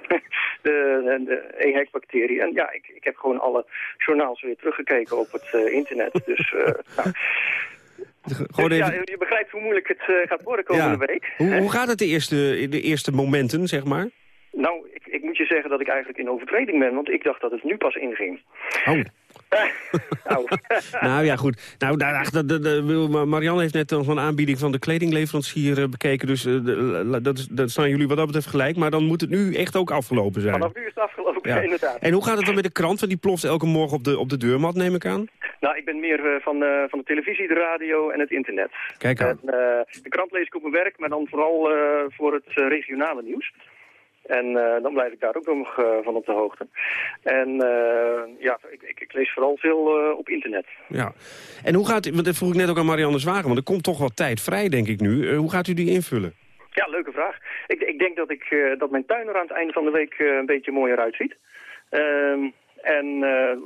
de, de, EHEC-bacterie. En ja, ik, ik heb gewoon alle journaals weer teruggekeken op het internet. Dus... nou, gewoon even... ja, je begrijpt hoe moeilijk het uh, gaat worden komende ja. week. Hoe, hoe gaat het de eerste, de eerste momenten, zeg maar? Nou, ik, ik moet je zeggen dat ik eigenlijk in overtreding ben, want ik dacht dat het nu pas inging. Oh. nou. nou ja, goed. Nou, de, de, de, Marianne heeft net een aanbieding van de kledingleverancier bekeken. Dus uh, dat, staan jullie wat dat betreft gelijk. Maar dan moet het nu echt ook afgelopen zijn. Vanaf nu is het afgelopen, ja. inderdaad. En hoe gaat het dan met de krant? Want die ploft elke morgen op de, op de deurmat, neem ik aan. Nou, ik ben meer uh, van, uh, van de televisie, de radio en het internet. Kijk aan. En, de krant lees ik op mijn werk, maar dan vooral voor het regionale nieuws. En eh, dan blijf ik daar ook nog eh, van op de hoogte. En eh, ja, ik, ik, ik lees vooral veel op internet. Ja. En hoe gaat, want dat vroeg ik net ook aan Marianne Zwagen, want er komt toch wat tijd vrij, denk ik nu. Hoe gaat u die invullen? Ja, leuke vraag. Ik, ik denk dat, ik, dat mijn tuin er aan het einde van de week een beetje mooier uitziet. Ehm, en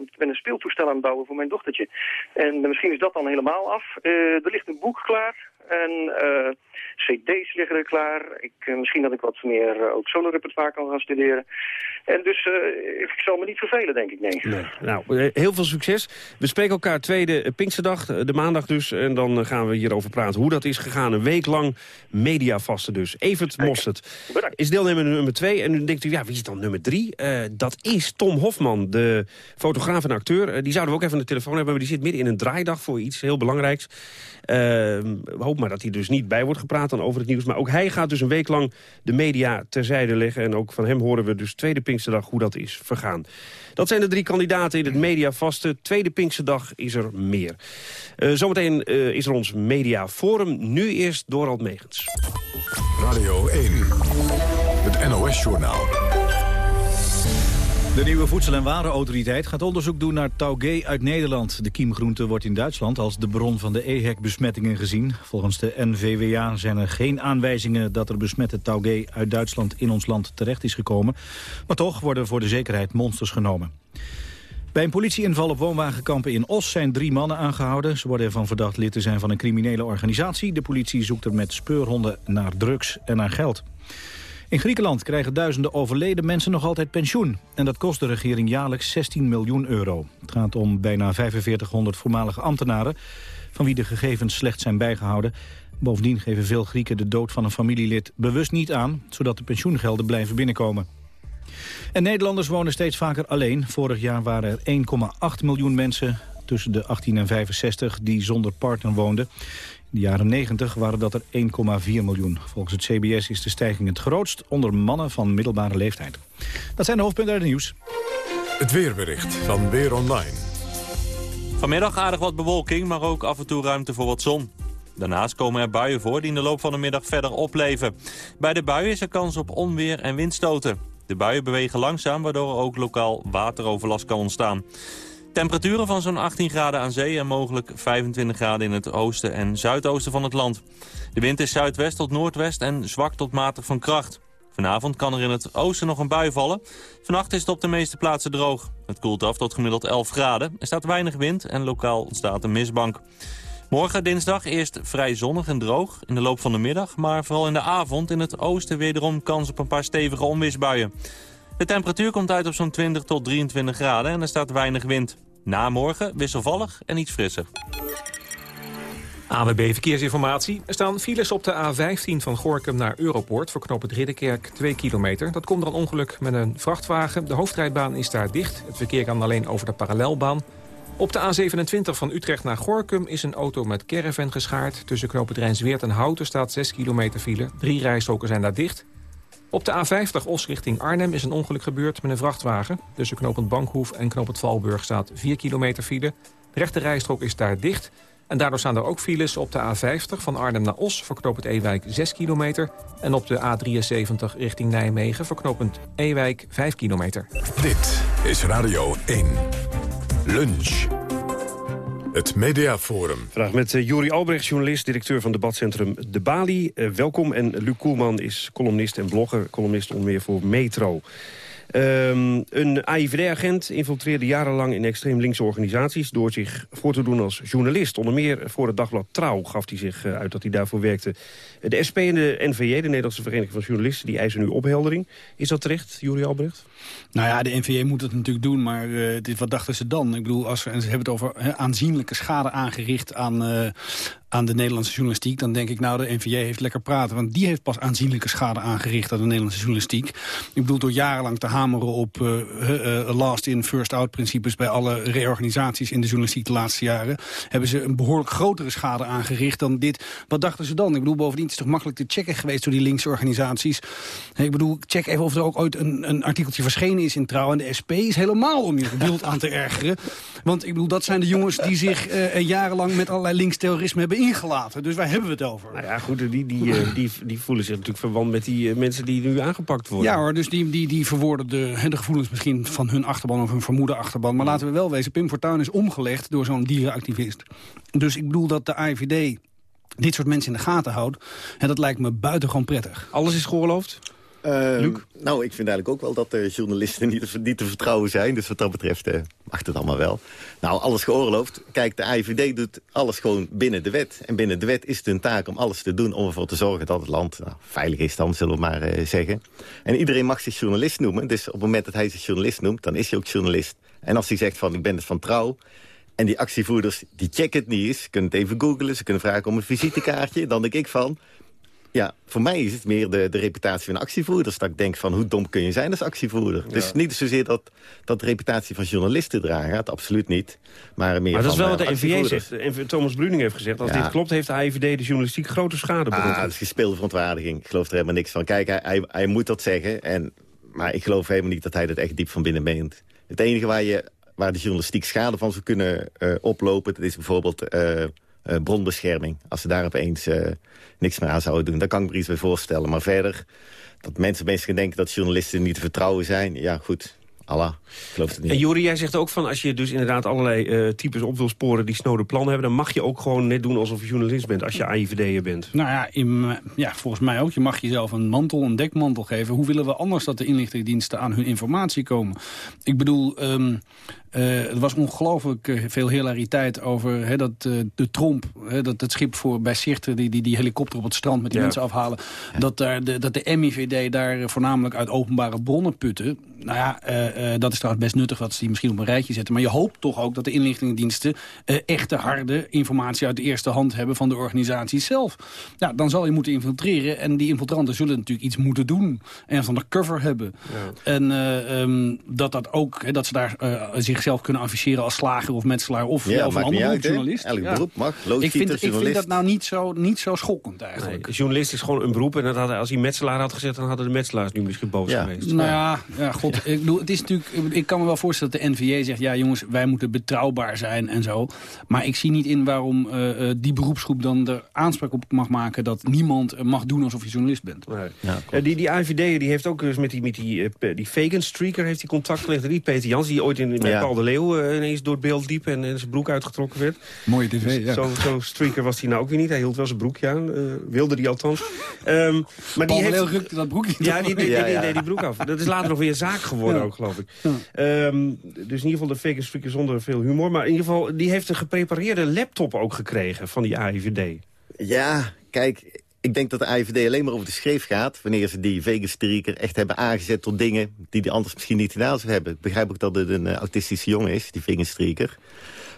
ik ben een speeltoestel aan het bouwen voor mijn dochtertje. En misschien is dat dan helemaal af. Er ligt een boek klaar. En eh, cd's liggen er klaar. Ik, eh, misschien dat ik wat meer uh, ook solo-repertoire kan gaan studeren. En dus uh, ik zal me niet vervelen, denk ik, nee. nee. Nou, heel veel succes. We spreken elkaar tweede Pinksterdag, de maandag dus. En dan gaan we hierover praten hoe dat is gegaan. Een week lang mediavasten dus. Evert Mostert is deelnemer nummer twee. En nu denkt u, ja, wie is dan nummer drie? Dat is Tom Hofman, de fotograaf en acteur. Die zouden we ook even aan de telefoon hebben. Maar die zit midden in een draaidag voor iets heel belangrijks. Uh, maar dat hij dus niet bij wordt gepraat dan over het nieuws. Maar ook hij gaat dus een week lang de media terzijde leggen. En ook van hem horen we dus tweede Pinksterdag hoe dat is vergaan. Dat zijn de drie kandidaten in het mediavaste. Tweede Pinksterdag is er meer. Uh, zometeen uh, is er ons mediaforum. Nu eerst Dorald Megens. Radio 1, het NOS-journaal. De nieuwe Voedsel- en Warenautoriteit gaat onderzoek doen naar taugé uit Nederland. De kiemgroente wordt in Duitsland als de bron van de EHEC-besmettingen gezien. Volgens de NVWA zijn er geen aanwijzingen dat er besmette taugé uit Duitsland in ons land terecht is gekomen. Maar toch worden voor de zekerheid monsters genomen. Bij een politieinval op woonwagenkampen in Os zijn drie mannen aangehouden. Ze worden ervan verdacht lid te zijn van een criminele organisatie. De politie zoekt er met speurhonden naar drugs en naar geld. In Griekenland krijgen duizenden overleden mensen nog altijd pensioen. En dat kost de regering jaarlijks 16 miljoen euro. Het gaat om bijna 4500 voormalige ambtenaren... van wie de gegevens slecht zijn bijgehouden. Bovendien geven veel Grieken de dood van een familielid bewust niet aan... zodat de pensioengelden blijven binnenkomen. En Nederlanders wonen steeds vaker alleen. Vorig jaar waren er 1,8 miljoen mensen tussen de 18 en 65 die zonder partner woonden. In de jaren 90 waren dat er 1,4 miljoen. Volgens het CBS is de stijging het grootst onder mannen van middelbare leeftijd. Dat zijn de hoofdpunten uit het nieuws. Het weerbericht van Weer Online. Vanmiddag aardig wat bewolking, maar ook af en toe ruimte voor wat zon. Daarnaast komen er buien voor die in de loop van de middag verder opleven. Bij de buien is er kans op onweer en windstoten. De buien bewegen langzaam, waardoor er ook lokaal wateroverlast kan ontstaan. Temperaturen van zo'n 18 graden aan zee en mogelijk 25 graden in het oosten en zuidoosten van het land. De wind is zuidwest tot noordwest en zwak tot matig van kracht. Vanavond kan er in het oosten nog een bui vallen. Vannacht is het op de meeste plaatsen droog. Het koelt af tot gemiddeld 11 graden. Er staat weinig wind en lokaal ontstaat een mistbank. Morgen dinsdag eerst vrij zonnig en droog in de loop van de middag... maar vooral in de avond in het oosten wederom kans op een paar stevige onweersbuien. De temperatuur komt uit op zo'n 20 tot 23 graden en er staat weinig wind. Na morgen wisselvallig en iets frisser. AWB Verkeersinformatie. Er staan files op de A15 van Gorkum naar Europoort... voor knooppunt Ridderkerk 2 kilometer. Dat komt door een ongeluk met een vrachtwagen. De hoofdrijbaan is daar dicht. Het verkeer kan alleen over de parallelbaan. Op de A27 van Utrecht naar Gorkum is een auto met caravan geschaard. Tussen knooppunt Rijnsweert en Houten staat 6 kilometer file. Drie rijstroken zijn daar dicht. Op de A50 Os richting Arnhem is een ongeluk gebeurd met een vrachtwagen. Tussen knooppunt Bankhoef en knooppunt Valburg staat 4 kilometer file. De rechte rijstrook is daar dicht. En daardoor staan er ook files op de A50 van Arnhem naar Os... voor Ewijk 6 kilometer. En op de A73 richting Nijmegen voor Ewijk 5 kilometer. Dit is Radio 1. Lunch. Het Mediaforum. Vandaag met uh, Juri Albrecht, journalist, directeur van debatcentrum De Bali. Uh, welkom. En Luc Koelman is columnist en blogger. Columnist onder meer voor Metro. Um, een AIVD-agent infiltreerde jarenlang in extreem linkse organisaties... door zich voor te doen als journalist. Onder meer voor het dagblad Trouw gaf hij zich uh, uit dat hij daarvoor werkte. De SP en de NVJ, de Nederlandse Vereniging van Journalisten... die eisen nu opheldering. Is dat terecht, Juri Albrecht? Nou ja, de NVJ moet het natuurlijk doen, maar uh, dit, wat dachten ze dan? Ik bedoel, als en ze hebben het over aanzienlijke schade aangericht aan, uh, aan de Nederlandse journalistiek... dan denk ik, nou, de NVJ heeft lekker praten. Want die heeft pas aanzienlijke schade aangericht aan de Nederlandse journalistiek. Ik bedoel, door jarenlang te hameren op uh, uh, last-in, first-out principes... bij alle reorganisaties in de journalistiek de laatste jaren... hebben ze een behoorlijk grotere schade aangericht dan dit. Wat dachten ze dan? Ik bedoel, bovendien is het toch makkelijk te checken geweest... door die linkse organisaties. Ik bedoel, check even of er ook ooit een, een artikeltje verschenen is in Trouw. En de SP is helemaal om je beeld aan te ergeren. Want ik bedoel, dat zijn de jongens die zich uh, jarenlang met allerlei linksterrorisme hebben ingelaten, dus waar hebben we het over? Nou ja, goed, die, die, eh, die, die voelen zich natuurlijk verwant met die eh, mensen die nu aangepakt worden. Ja hoor, dus die, die, die verwoorden de, gevoelens misschien van hun achterban of hun vermoede achterban. Maar laten we wel wezen, Pim Fortuyn is omgelegd door zo'n dierenactivist. Dus ik bedoel dat de AIVD dit soort mensen in de gaten houdt. En dat lijkt me buitengewoon prettig. Alles is geoorloofd? Ehm, nou, ik vind eigenlijk ook wel dat de journalisten niet, te- niet te vertrouwen zijn. Dus wat dat betreft eh, mag het allemaal wel. Nou, alles geoorloofd. Kijk, de AIVD doet alles gewoon binnen de wet. En binnen de wet is het hun taak om alles te doen... om ervoor te zorgen dat het land nou, veilig is dan, zullen we maar eh, zeggen. En iedereen mag zich journalist noemen. Dus op het moment dat hij zich journalist noemt, dan is hij ook journalist. En als hij zegt van, ik ben het van trouw... En die actievoerders, die checken het niet eens. Kunnen het even googlen, ze kunnen vragen om een visitekaartje. Dan denk ik van, ja, voor mij is het meer de, de reputatie van actievoerders. Dat ik denk van, hoe dom kun je zijn als actievoerder? Dus niet zozeer dat, dat de reputatie van journalisten dragen gaat. Absoluut niet. Maar meer Maar dat is wel wat eh, de NVA zegt. Thomas Bruning heeft gezegd, als Ja. dit klopt... heeft de AIVD de journalistiek grote schade Ah, berokkend. dat is gespeelde verontwaardiging. Ik geloof er helemaal niks van. Kijk, hij, hij, hij moet dat zeggen. En, maar ik geloof helemaal niet dat hij dat echt diep van binnen meent. Het enige waar, je, waar de journalistiek schade van zou kunnen eh, oplopen... dat is bijvoorbeeld eh, eh, bronbescherming. Als ze daar opeens eh, niks meer aan zouden doen. Daar kan ik me er iets bij voorstellen. Maar verder, dat mensen mensen gaan denken dat journalisten niet te vertrouwen zijn. Ja, goed. Allah, ik geloof het niet. En Jori, jij zegt ook van als je dus inderdaad allerlei eh, types op wil sporen die snode plannen hebben, dan mag je ook gewoon net doen alsof je journalist bent als je AIVD'er bent. Nou ja, in, ja, volgens mij ook. Je mag jezelf een mantel, een dekmantel geven. Hoe willen we anders dat de inlichtingendiensten aan hun informatie komen? Ik bedoel, ehm, eh, er was ongelooflijk eh, veel hilariteit over dat eh, de Tromp, dat het schip voor bij Sirte, die, die, die helikopter op het strand met die Ja. mensen afhalen, dat, daar de, dat de MIVD daar voornamelijk uit openbare bronnen putten. Nou ja, dat is trouwens best nuttig dat ze die misschien op een rijtje zetten. Maar je hoopt toch ook dat de inlichtingendiensten echte harde informatie uit de eerste hand hebben van de organisatie zelf. Ja, dan zal je moeten infiltreren. En die infiltranten zullen natuurlijk iets moeten doen. En van de cover hebben. En eh, ehm, dat dat ook, dat ze daar eh, zichzelf kunnen afficheren als slager of metselaar of, Ja, of een maakt ander niet beroep, uit, journalist. Elk beroep mag. Ik vind, ik vind dat nou niet zo, niet zo schokkend eigenlijk. Nee, journalist is gewoon een beroep en dat hadden, als hij metselaar had gezegd, dan hadden de metselaars nu misschien boos geweest. Nou ja, ja god, ik, bedoel, het is natuurlijk, ik kan me wel voorstellen dat de NVA zegt... ja jongens, wij moeten betrouwbaar zijn en zo. Maar ik zie niet in waarom eh, eh, die beroepsgroep dan er aanspraak op mag maken... dat niemand eh, mag doen alsof je journalist bent. Eh, die, die AIVD die heeft ook eens met die, met die, pe- die Vegan-streaker heeft die contact gelegd. Die Peter Jans, die ooit in, met Ja. Paul de Leeuw eh, ineens door het beeld liep en, en zijn broek uitgetrokken werd. Mooie tv, Dus ja. Zo'n zo streaker was hij nou ook weer niet. Hij hield wel zijn broekje aan, eh, wilde die althans. Ehm, maar Paul de die Leeuw heeft, rukte dat broekje Ja, die, die, die, Ja, die ja. deed die broek af. Dat is later nog weer zaak geworden Ja. ook, geloof ik. Ehm, dus in ieder geval de fake streaker zonder veel humor. Maar in ieder geval, die heeft een geprepareerde laptop ook gekregen van die AIVD. Ja, kijk, ik denk dat de AIVD alleen maar over de schreef gaat... wanneer ze die Vegas-streaker echt hebben aangezet tot dingen... die die anders misschien niet gedaan zou hebben. Ik begrijp ook dat het een eh, autistische jongen is, die Vegas-streaker.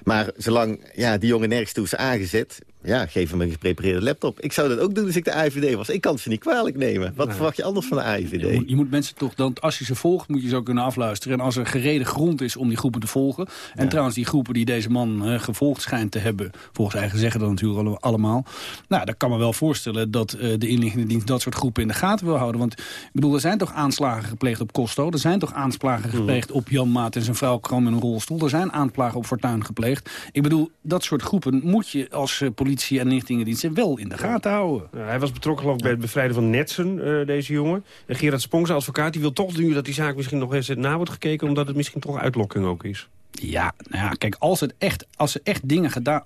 Maar zolang ja, die jongen nergens toe is aangezet... ja, geef hem een geprepareerde laptop. Ik zou dat ook doen als ik de AIVD was. Ik kan ze niet kwalijk nemen. Wat verwacht je anders van de AIVD? Je moet, je moet mensen toch, dan, als je ze volgt, moet je ze ook kunnen afluisteren. En als er gereden grond is om die groepen te volgen. En trouwens, die groepen die deze man eh, gevolgd schijnt te hebben... volgens eigen zeggen dat natuurlijk alle- allemaal. Nou, dan kan me wel voorstellen dat eh, de inlichtingendienst... dat soort groepen in de gaten wil houden. Want ik bedoel, er zijn toch aanslagen gepleegd op Costo? Er zijn toch aanslagen gepleegd op Jan Maat en zijn vrouw Kram in een rolstoel? Er zijn aanslagen op Fortuin gepleegd. Ik bedoel, dat soort groepen moet je als eh, politie en inlichtingendiensten wel in de gaten houden. Hij was betrokken geloof ik, bij het bevrijden van Netsen, eh, deze jongen. En Gerard Spong, zijn advocaat, die wil toch nu dat die zaak misschien nog eens na wordt gekeken... omdat het misschien toch uitlokking ook is. Ja, nou ja, kijk, als het echt, als er echt dingen gedaan,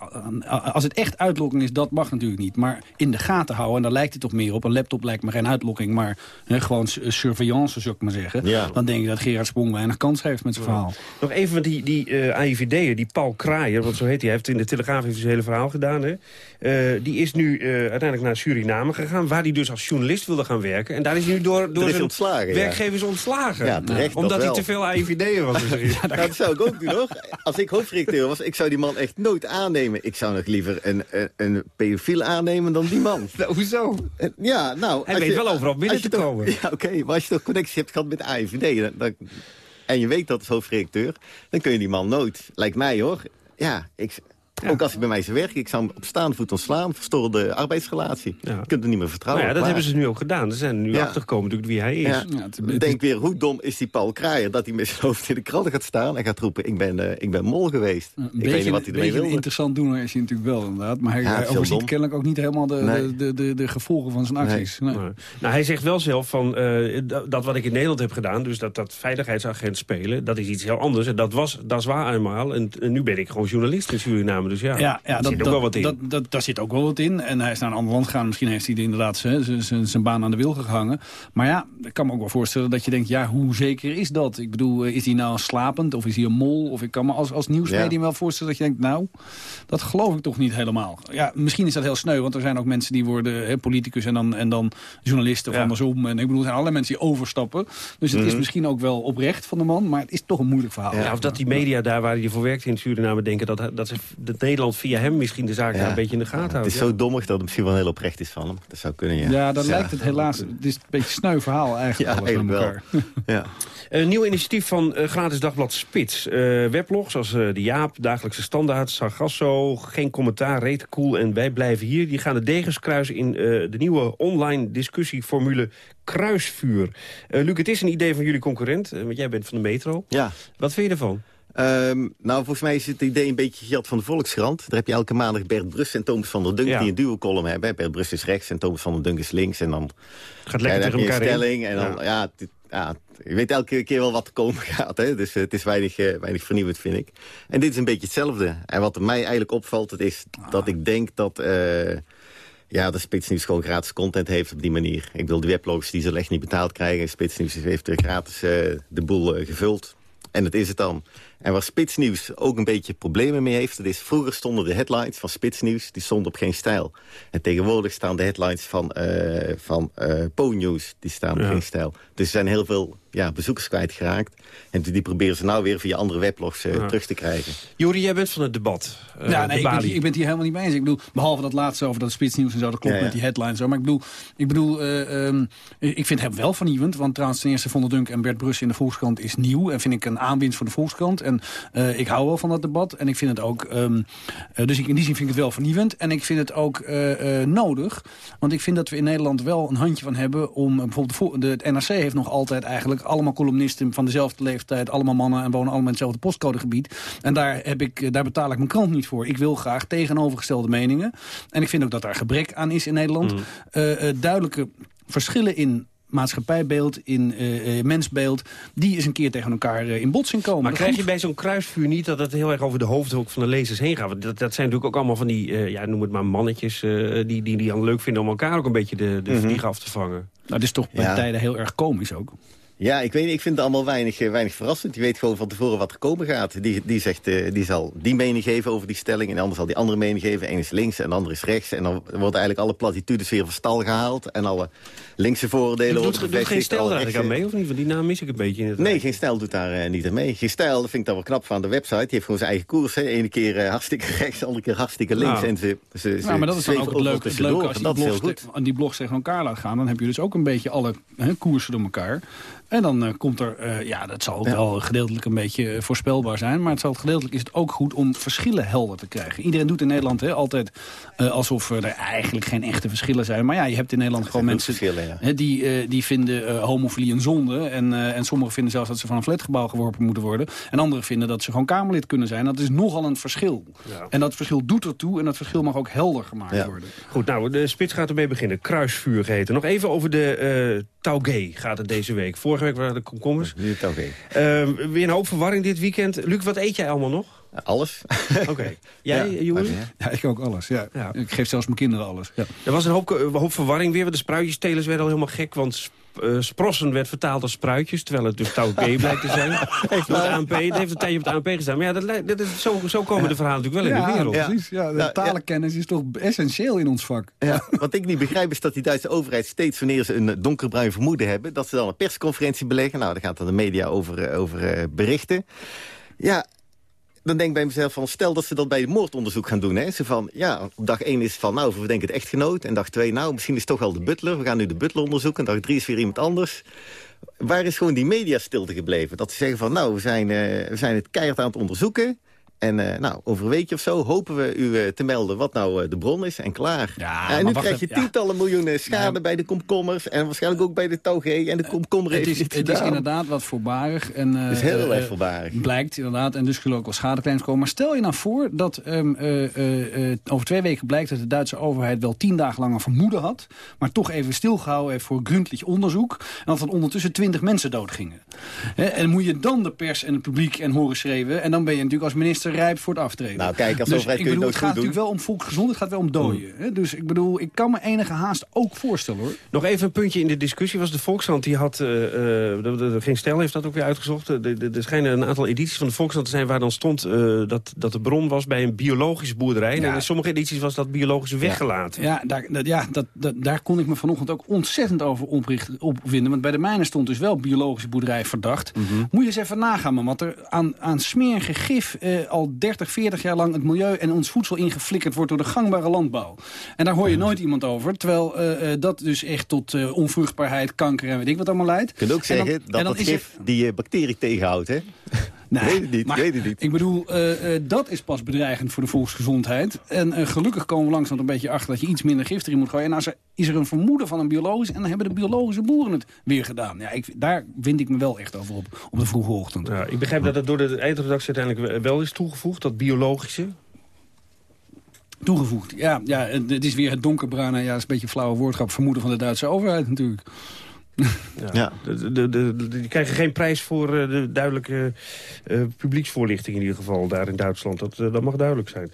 als het echt uitlokking is, dat mag natuurlijk niet. Maar in de gaten houden, en daar lijkt het toch meer op. Een laptop lijkt me geen uitlokking, maar hè, gewoon s- surveillance, zou ik maar zeggen. Ja. Dan denk ik dat Gerard Sprong weinig kans heeft met zijn verhaal. Nog even, want die, die eh AIVD'er, die Paul Kraaier, want zo heet hij... hij heeft in de Telegraaf heeft hij zijn hele verhaal gedaan. Hè? Eh, die is nu eh, uiteindelijk naar Suriname gegaan... waar hij dus als journalist wilde gaan werken. En daar is hij nu door, door zijn ontslagen, ja. werkgevers ontslagen. Ja, terecht, dat Omdat hij te veel AIVD'er was. Ja, dat zou ik ook doen, hoor. Als ik hoofdredacteur was, ik zou die man echt nooit aannemen. Ik zou nog liever een, een, een pedofiel aannemen dan die man. hoezo? Ja, nou... Hij weet je- wel overal binnen te toch- komen. Ja, oké, maar als je toch connectie hebt gehad met de AIVD... Dan, dan- en je weet dat als hoofdredacteur, dan kun je die man nooit. Lijkt mij, hoor. Ja, ik, Ook als hij bij mij zou werken, ik zou hem op staande voet ontslaan. Verstoorde arbeidsrelatie. Je kunt hem niet meer vertrouwen. Nou ja, dat Klaar. hebben ze nu ook gedaan. Ze zijn er nu Ja. achtergekomen natuurlijk wie hij is. Ja. Denk weer, hoe dom is die Paul Kraaier... dat hij met zijn hoofd in de krant gaat staan en gaat roepen... ik ben, eh, ik ben mol geweest. Een ik beetje, weet niet wat hij ermee wilde. interessant doener is hij natuurlijk wel, inderdaad. Maar hij, Ja, hij veel overziet dom. kennelijk ook niet helemaal de, Nee. de, de, de, de gevolgen van zijn acties. Nee. Nou, hij zegt wel zelf van eh, dat, dat wat ik in Nederland heb gedaan... dus dat, dat veiligheidsagent spelen, dat is iets heel anders. En dat was, dat is waar eenmaal. En, en nu ben ik gewoon journalist in Suriname. Dus ja, Ja, dat, zit ook dat, wel wat in. Dat, dat, daar zit ook wel wat in. En hij is naar een ander land gegaan. Misschien heeft hij inderdaad zijn- zijn- zijn zijn baan aan de wil gehangen. Maar ja, ik kan me ook wel voorstellen dat je denkt... ja, hoe zeker is dat? Ik bedoel, eh, is hij nou slapend of is hij een mol? Of ik kan me als, als nieuwsmedium Ja. wel voorstellen dat je denkt... nou, dat geloof ik toch niet helemaal. Ja, misschien is dat heel sneu, want er zijn ook mensen die worden hè, politicus... en dan, en dan journalisten of Ja. andersom. En ik bedoel, er zijn allerlei mensen die overstappen. Dus het is Mhm. misschien ook wel oprecht van de man... maar het is toch een moeilijk verhaal. Ja, of dat die media daar waar hij voor werkt in Suriname denken... dat, dat, ze, dat Nederland via hem misschien de zaak daar een beetje in de gaten Het houdt. is Ja. zo dommig dat het misschien wel heel oprecht is van hem. Dat zou kunnen, ja. Ja, dan lijkt het helaas... Het is een beetje een sneu verhaal eigenlijk. Ja, eigenlijk wel. elkaar. Ja. Een nieuw initiatief van eh, gratis dagblad Spits. Eh weblogs als eh, de Jaap, Dagelijkse Standaard, Sargasso... Geen Commentaar, Rete Cool en Wij Blijven Hier... die gaan de degens kruisen in eh, de nieuwe online discussieformule Kruisvuur. Eh Luc, het is een idee van jullie concurrent, want jij bent van de Metro. Ja. Wat vind je ervan? Ehm, nou, volgens mij is het idee een beetje gejat van de Volkskrant. Daar heb je elke maandag Bert Brus en Thomas van der Dunk... Ja. die een duo-column hebben. Bert Brus is rechts en Thomas van der Dunk is links. En dan Gaat lekker tegen elkaar in. stelling. En dan, Ja. ja. je weet elke keer wel wat er komen gaat. Hè? Dus eh, het is weinig, eh, weinig vernieuwend, vind ik. En dit is een beetje hetzelfde. En wat mij eigenlijk opvalt, het is dat ik denk dat... eh, ja, de Spitsnieuws gewoon gratis content heeft op die manier. Ik bedoel, de weblogs die zullen echt niet betaald krijgen. Spitsnieuws heeft er gratis de boel gevuld. En dat is het dan. En waar Spitsnieuws ook een beetje problemen mee heeft... dat is vroeger stonden de headlines van Spitsnieuws... die stonden op geen stijl. En tegenwoordig staan de headlines van, eh van eh Po-News... die staan op Ja. geen stijl. Dus er zijn heel veel ja, bezoekers kwijtgeraakt. En die proberen ze nou weer via andere weblogs eh, Ja. terug te krijgen. Jori, jij bent van het debat. eh, ja, de nee, ik ben, het- ik ben het hier helemaal niet mee eens. Ik bedoel, behalve dat laatste over dat spitsnieuws en zo, dat klopt Ja, ja. met die headlines. Zo. Maar ik bedoel, ik, bedoel eh, ehm, ik vind hem wel vernieuwend. Want trouwens, ten eerste Von der Dunk en Bert Brussen in de Volkskrant is nieuw. En vind ik een aanwinst voor de Volkskrant. En eh, ik hou wel van dat debat. En ik vind het ook, ehm, eh, dus ik, in die zin vind ik het wel vernieuwend. En ik vind het ook eh, eh, nodig. Want ik vind dat we in Nederland wel een handje van hebben om, bijvoorbeeld de, het NRC heeft nog altijd eigenlijk allemaal columnisten van dezelfde leeftijd. Allemaal mannen en wonen allemaal in hetzelfde postcodegebied. En daar, heb ik, eh, daar betaal ik mijn krant niet voor. Ik wil graag tegenovergestelde meningen. En ik vind ook dat daar gebrek aan is in Nederland. Eh, eh, duidelijke verschillen in maatschappijbeeld, in mensbeeld... die eens een keer tegen elkaar in botsing komen. Maar Dat krijg je bij zo'n kruisvuur niet dat het heel erg over de hoofden ook van de lezers heen gaat? Want dat, dat zijn natuurlijk ook allemaal van die, eh, ja, noem het maar mannetjes... eh, die, die, die dan leuk vinden om elkaar ook een beetje de, de vliegen af te vangen. Nou, dat is toch bij Ja. tijden heel erg komisch ook. Ja, ik weet niet, ik vind het allemaal weinig, eh, weinig verrassend. Je weet gewoon van tevoren wat er komen gaat. Die, die, zegt, eh, die zal die mening geven over die stelling... en de ander zal die andere mening geven. Eén is links en de ander is rechts. En dan worden eigenlijk alle platitudes weer van stal gehaald... en alle linkse vooroordelen Doet, worden doet, doet geen stijl er eigenlijk aan rechtse- mee, of niet? Want die naam mis ik een beetje. In het Nee, geen stijl doet daar eh, niet aan mee. Geen stijl, dat vind ik dan wel knap van de website. Die heeft gewoon zijn eigen koers. De ene keer eh, hartstikke rechts, de andere keer hartstikke links. Nou. En ze, ze, ze Ja, maar dat is dan ook het leuke, het tussendoor. leuke als je dat die blogs, die blogs tegen elkaar laat gaan. Dan heb je dus ook een beetje alle hè, koersen door elkaar. En dan eh, komt er, eh, ja, dat zal ook Ja. wel gedeeltelijk een beetje eh, voorspelbaar zijn. Maar het zal, gedeeltelijk is het ook goed om verschillen helder te krijgen. Iedereen doet in Nederland hè, altijd eh, alsof er eigenlijk geen echte verschillen zijn. Maar ja, je hebt in Nederland gewoon mensen ja. hè, die, eh, die vinden eh, homofilie een zonde. En, eh, en sommigen vinden zelfs dat ze van een flatgebouw geworpen moeten worden. En anderen vinden dat ze gewoon Kamerlid kunnen zijn. Dat is nogal een verschil. Ja. En dat verschil doet ertoe. En dat verschil mag ook helder gemaakt Ja. worden. Goed, nou, de spits gaat ermee beginnen. Kruisvuur geheten. Nog even over de eh Taugé gaat het deze week. Vorige week waren de komkommers. Nu het oké. Eh, weer een hoop verwarring dit weekend. Luc, wat eet jij allemaal nog? Alles. Oké. Jij, Ja. Joeri? Ja, ik ook alles. Ja. Ja. Ik geef zelfs mijn kinderen alles. Ja. Er was een hoop, een hoop verwarring weer. want De spruitjestelers werden al helemaal gek. Want eh, sprossen werd vertaald als spruitjes. Terwijl het dus Taugé blijkt te zijn. heeft het ANP, het heeft een tijdje op het ANP gestaan. Maar ja, dat, dat is, zo, zo komen de verhalen natuurlijk wel in de wereld. ja. precies. Ja, de ja. talenkennis is toch essentieel in ons vak. Ja, wat ik niet begrijp is dat die Duitse overheid steeds wanneer ze een eh, donkerbruin vermoeden hebben... dat ze dan een persconferentie beleggen. Nou, daar gaat dan de media over, eh, over eh, berichten. Ja, dan denk ik bij mezelf van, stel dat ze dat bij het moordonderzoek gaan doen. Hè? Ze van, ja, op dag 1 is van, nou, we denken het echtgenoot. En dag 2, nou, misschien is het toch wel de butler. We gaan nu de butler onderzoeken. En dag 3 is weer iemand anders. Waar is gewoon die mediastilte gebleven? Dat ze zeggen van, nou, we zijn, eh, we zijn het keihard aan het onderzoeken. En eh, nou, over een weekje of zo hopen we u eh, te melden wat nou eh, de bron is. En klaar. Ja, en nu krijg je ja. tientallen miljoenen schade bij de komkommers. En waarschijnlijk ook bij de taugé. En de komkommer Het is, het is inderdaad wat voorbarig. En, Het is heel erg voorbarig. Blijkt inderdaad. En dus zullen ook wel schadeclaims komen. Maar stel je nou voor dat ehm, eh, eh, eh, over twee weken blijkt... dat de Duitse overheid wel tien dagen lang een vermoeden had... maar toch even stilgehouden heeft voor gründlich onderzoek... en dat er ondertussen twintig mensen doodgingen. Hè, en moet je dan de pers en het publiek en horen schreeuwen... en dan ben je natuurlijk als minister rijp voor het aftreden. Nou, kijk, als dus overheid ik kun je bedoel, het gaat natuurlijk wel om volksgezondheid, het gaat wel om doden. Hè? Dus ik bedoel, ik kan me enige haast ook voorstellen hoor. Nog even een puntje in de discussie was de Volkskrant. Die had, eh, eh, de, de, de Geen Stijl heeft dat ook weer uitgezocht. De- de- Er schijnen een aantal edities van de Volkskrant te zijn... waar dan stond eh, dat, dat de bron was bij een biologische boerderij. En in sommige edities was dat biologisch weggelaten. Ja, daar, dat, ja dat, dat, daar kon ik me vanochtend ook ontzettend over oprichten, opwinden. Want bij de mijnen stond dus wel biologische boerderij verdacht. Mhm. Moet je eens even nagaan, man. Wat er aan, aan smerige gif eh, al 30, 40 jaar lang het milieu en ons voedsel ingeflikkerd wordt door de gangbare landbouw. En daar hoor je nooit iemand over. Terwijl eh, eh, dat dus echt tot eh, onvruchtbaarheid, kanker en weet ik wat allemaal leidt. Je kunt ook En zeggen en dat dan dat is er- gif die je bacterie tegenhoudt, hè? Nee, weet het niet, maar weet het niet. Ik bedoel, eh, eh, dat is pas bedreigend voor de volksgezondheid. En eh, gelukkig komen we langzaam een beetje achter dat je iets minder gif erin moet gooien. En als er, is er een vermoeden van een biologisch... en dan hebben de biologische boeren het weer gedaan. Ja, ik, daar wind ik me wel echt over op, op de vroege ochtend. Ja, ik begrijp dat het door de eindredactie uiteindelijk wel is toegevoegd, dat biologische. Toegevoegd, ja. ja het het is weer het donkerbruine, ja, dat is een beetje een flauwe woordgrap... vermoeden van de Duitse overheid natuurlijk. Ja. De, de, die krijgen geen prijs voor eh, de duidelijke eh, publieksvoorlichting in ieder geval daar in Duitsland. Dat, eh, dat mag duidelijk zijn.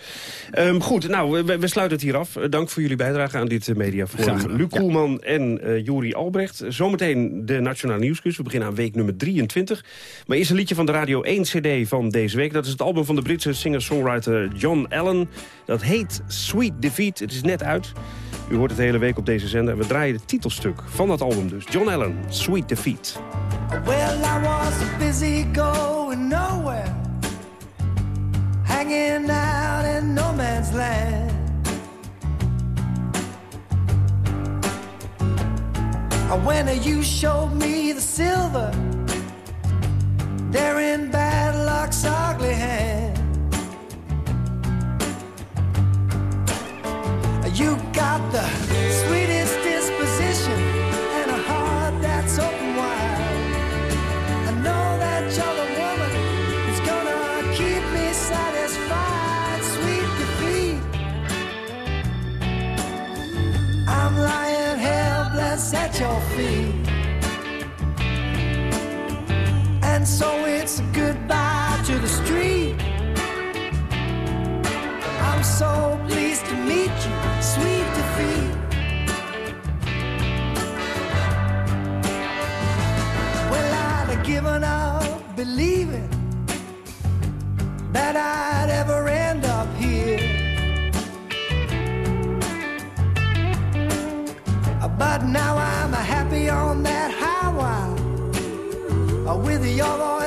Ehm, goed, nou, we, we sluiten het hier af. Dank voor jullie bijdrage aan dit uh, mediaforum. Luc Koelman en eh Jori Albrecht. Zometeen de Nationale Nieuwsquiz. We beginnen aan week nummer 23. Maar eerst een liedje van de Radio 1 CD van deze week. Dat is het album van de Britse singer-songwriter John Allen. Dat heet Sweet Defeat. Het is net uit. U hoort het de hele week op deze zender. En we draaien het titelstuk van dat album dus. John Allen, Sweet Defeat. Well, I was busy going nowhere, hanging out in no man's land. When you showed me the silver, there in bad luck's ugly hand. You got the sweetest disposition and a heart that's open wide. I know that you're the woman who's gonna keep me satisfied. Sweet defeat. I'm lying helpless at your feet. And so it's a goodbye to the street. I'm so pleased to meet you,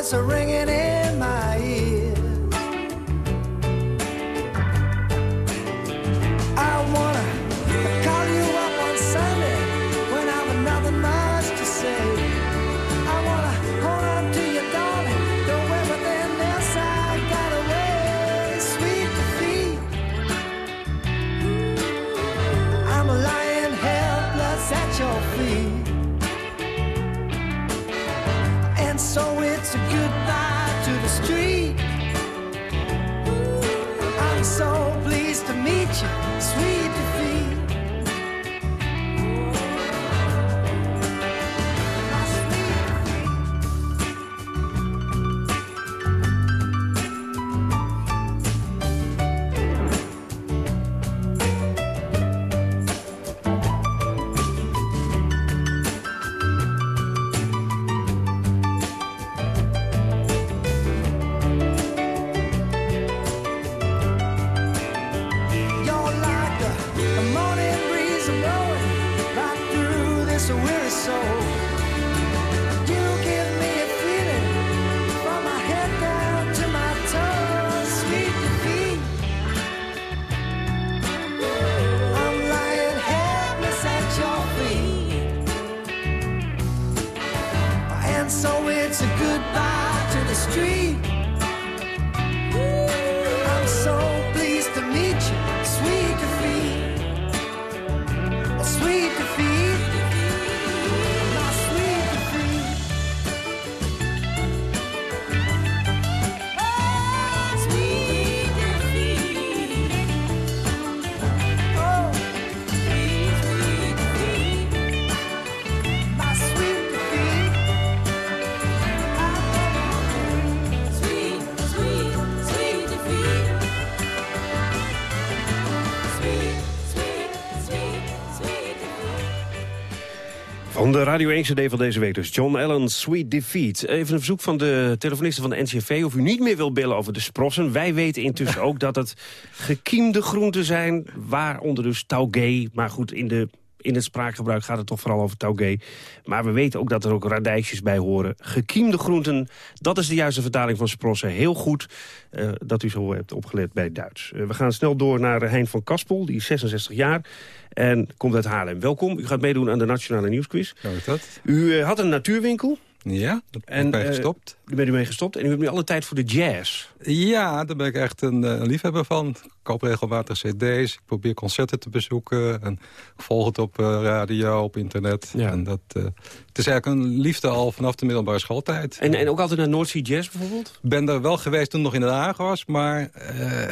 bells are ringing goodbye to the street. Van de Radio 1 CD van deze week dus. John Allen, Sweet Defeat. Even een verzoek van de telefonisten van de NCV... of u niet meer wil bellen over de sprossen. Wij weten intussen ook dat het gekiemde groenten zijn... waaronder dus taugé. Maar goed, in de in het spraakgebruik gaat het toch vooral over taugé. Maar we weten ook dat er ook radijsjes bij horen. Gekiemde groenten, dat is de juiste vertaling van sprossen. Heel goed uh, dat u zo hebt opgelet bij Duits. Uh, we gaan snel door naar Hein van Kaspel, die is 66 jaar en komt uit Haarlem. Welkom, u gaat meedoen aan de Nationale Nieuwsquiz. Is dat. U uh, had een natuurwinkel. Ja, daar ben ik gestopt. Daar bent u mee gestopt en u hebt nu alle tijd voor de jazz. Ja, daar ben ik echt een, een liefhebber van. Ik koop regelmatig cd's, ik probeer concerten te bezoeken... en ik volg het op uh, radio, op internet. Ja. En dat, uh, het is eigenlijk een liefde al vanaf de middelbare schooltijd. En, en ook altijd naar North Sea Jazz bijvoorbeeld? Ik ben er wel geweest toen nog in Den Haag was... maar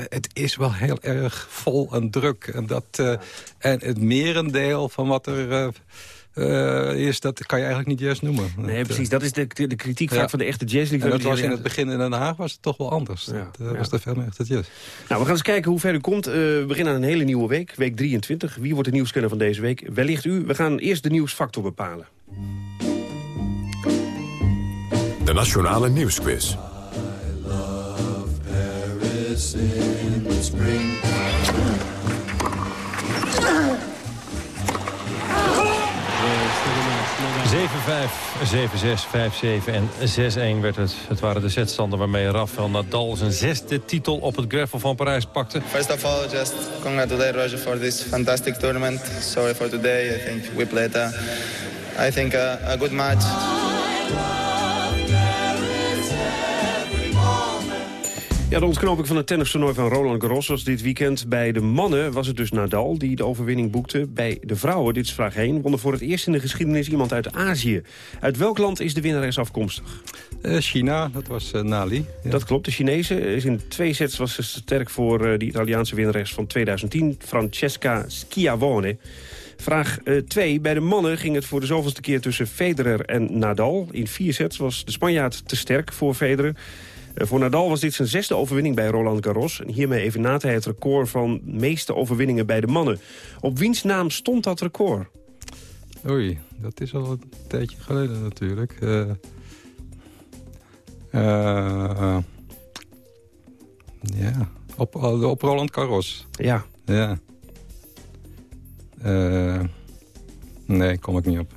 het is wel heel erg vol en druk. En, dat, en het merendeel van wat er... Uh, is, dat kan je eigenlijk niet jazz noemen. Nee, precies. Dat is de, de kritiek vaak van de echte jazzliefhebber. En dat was in het begin in Den Haag was het toch wel anders. Ja. Dat uh, was er veel meer echte jazz. Nou, we gaan eens kijken hoe ver u komt. Uh, we beginnen aan een hele nieuwe week, week 23. Wie wordt de nieuwskenner van deze week? Wellicht u. We gaan eerst de nieuwsfactor bepalen. De Nationale Nieuwsquiz. I love Paris in the spring. 7-5, 7-6, 5-7 en 6-1 werd het. Het waren de setstanden waarmee Rafael Nadal zijn zesde titel op het gravel van Parijs pakte. First of all, just congratulate Roger for this fantastic tournament. Sorry for today. I think we played a, I think a, a good match. Ja, de ontknoping van het tennistoernooi van Roland Garros was dit weekend. Bij de mannen was het dus Nadal die de overwinning boekte. Bij de vrouwen, dit is vraag 1, won er voor het eerst in de geschiedenis iemand uit Azië. Uit welk land is de winnares afkomstig? Uh, China, dat was uh, Nali. Ja. Dat klopt, de Chinese. Is in twee sets was ze sterk voor uh, de Italiaanse winnares van 2010, Francesca Schiavone. Vraag 2. Uh, Bij de mannen ging het voor de zoveelste keer tussen Federer en Nadal. In vier sets was de Spanjaard te sterk voor Federer. Uh, voor Nadal was dit zijn zesde overwinning bij Roland Garros. En hiermee evenaart hij het record van meeste overwinningen bij de mannen. Op wiens naam stond dat record? Oei, dat is al een tijdje geleden natuurlijk. Uh, uh, ja, op, op Roland Garros. Ja. Ja. nee, kom ik niet op.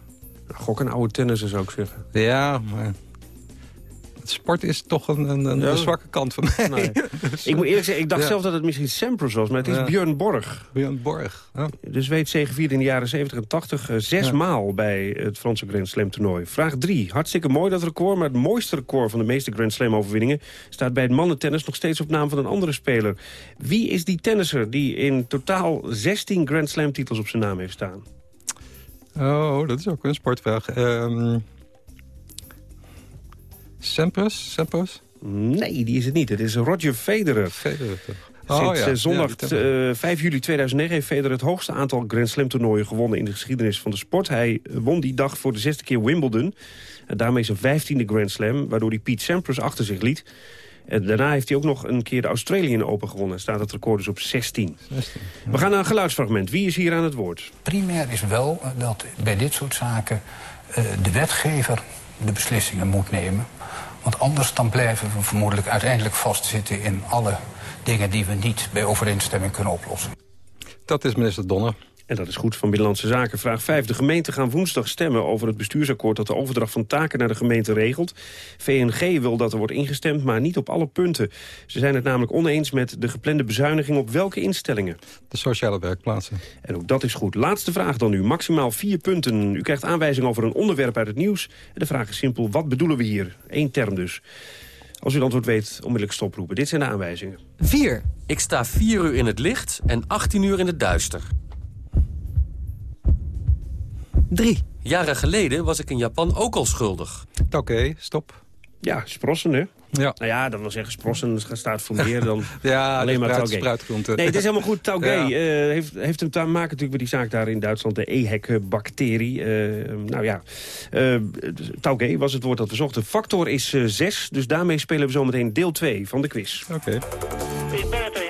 Gok een oude tennisser zou ik zeggen. Ja, maar sport is toch een, een, een ja. zwakke kant van mij. Nee. dus, ik moet eerlijk zeggen, ik dacht ja. zelf dat het misschien Sampras was, maar het is ja. Björn Borg. Björn Borg. Ja. De Zweed zegevierde in de jaren 70 en 80 uh, zes maal bij het Franse Grand Slam toernooi. Vraag 3. Hartstikke mooi dat record, maar het mooiste record van de meeste Grand Slam overwinningen staat bij het mannentennis nog steeds op naam van een andere speler. Wie is die tennisser die in totaal 16 Grand Slam titels op zijn naam heeft staan? Oh, dat is ook een sportvraag. Um... Sampras? Sampras? Nee, die is het niet. Het is Roger Federer. Federer Oh, Sinds ja. zondag ja, uh, 5 juli 2009 heeft Federer het hoogste aantal Grand Slam toernooien gewonnen in de geschiedenis van de sport. Hij won die dag voor de zesde keer Wimbledon. En daarmee zijn vijftiende Grand Slam, waardoor hij Pete Sampras achter zich liet. En daarna heeft hij ook nog een keer de Australian Open gewonnen. Staat het record dus op 16. 16 ja. We gaan naar een geluidsfragment. Wie is hier aan het woord? Primair is wel dat bij dit soort zaken uh, de wetgever de beslissingen moet nemen. Want anders dan blijven we vermoedelijk uiteindelijk vastzitten in alle dingen die we niet bij overeenstemming kunnen oplossen. Dat is minister Donner. En dat is goed van Binnenlandse Zaken. Vraag 5. De gemeenten gaan woensdag stemmen over het bestuursakkoord... dat de overdracht van taken naar de gemeente regelt. VNG wil dat er wordt ingestemd, maar niet op alle punten. Ze zijn het namelijk oneens met de geplande bezuiniging op welke instellingen? De sociale werkplaatsen. En ook dat is goed. Laatste vraag dan nu. Maximaal vier punten. U krijgt aanwijzing over een onderwerp uit het nieuws. En de vraag is simpel. Wat bedoelen we hier? Eén term dus. Als u het antwoord weet, onmiddellijk stoproepen. Dit zijn de aanwijzingen. 4. Ik sta 4 uur in het licht en 18 uur in het duister. 3. Jaren geleden was ik in Japan ook al schuldig. Oké, okay, stop. Ja, sprossen, hè? Ja. Nou ja, dat wil zeggen sprossen staat voor meer dan ja, alleen maar taugé. spruitgroenten. Nee, het is helemaal goed. Taugé ja. uh, heeft, heeft hem te maken natuurlijk met die zaak daar in Duitsland, de EHEC-bacterie. Uh, nou ja, uh, taugé was het woord dat we zochten. Factor is 6, dus daarmee spelen we zometeen deel 2 van de quiz. Oké. Okay.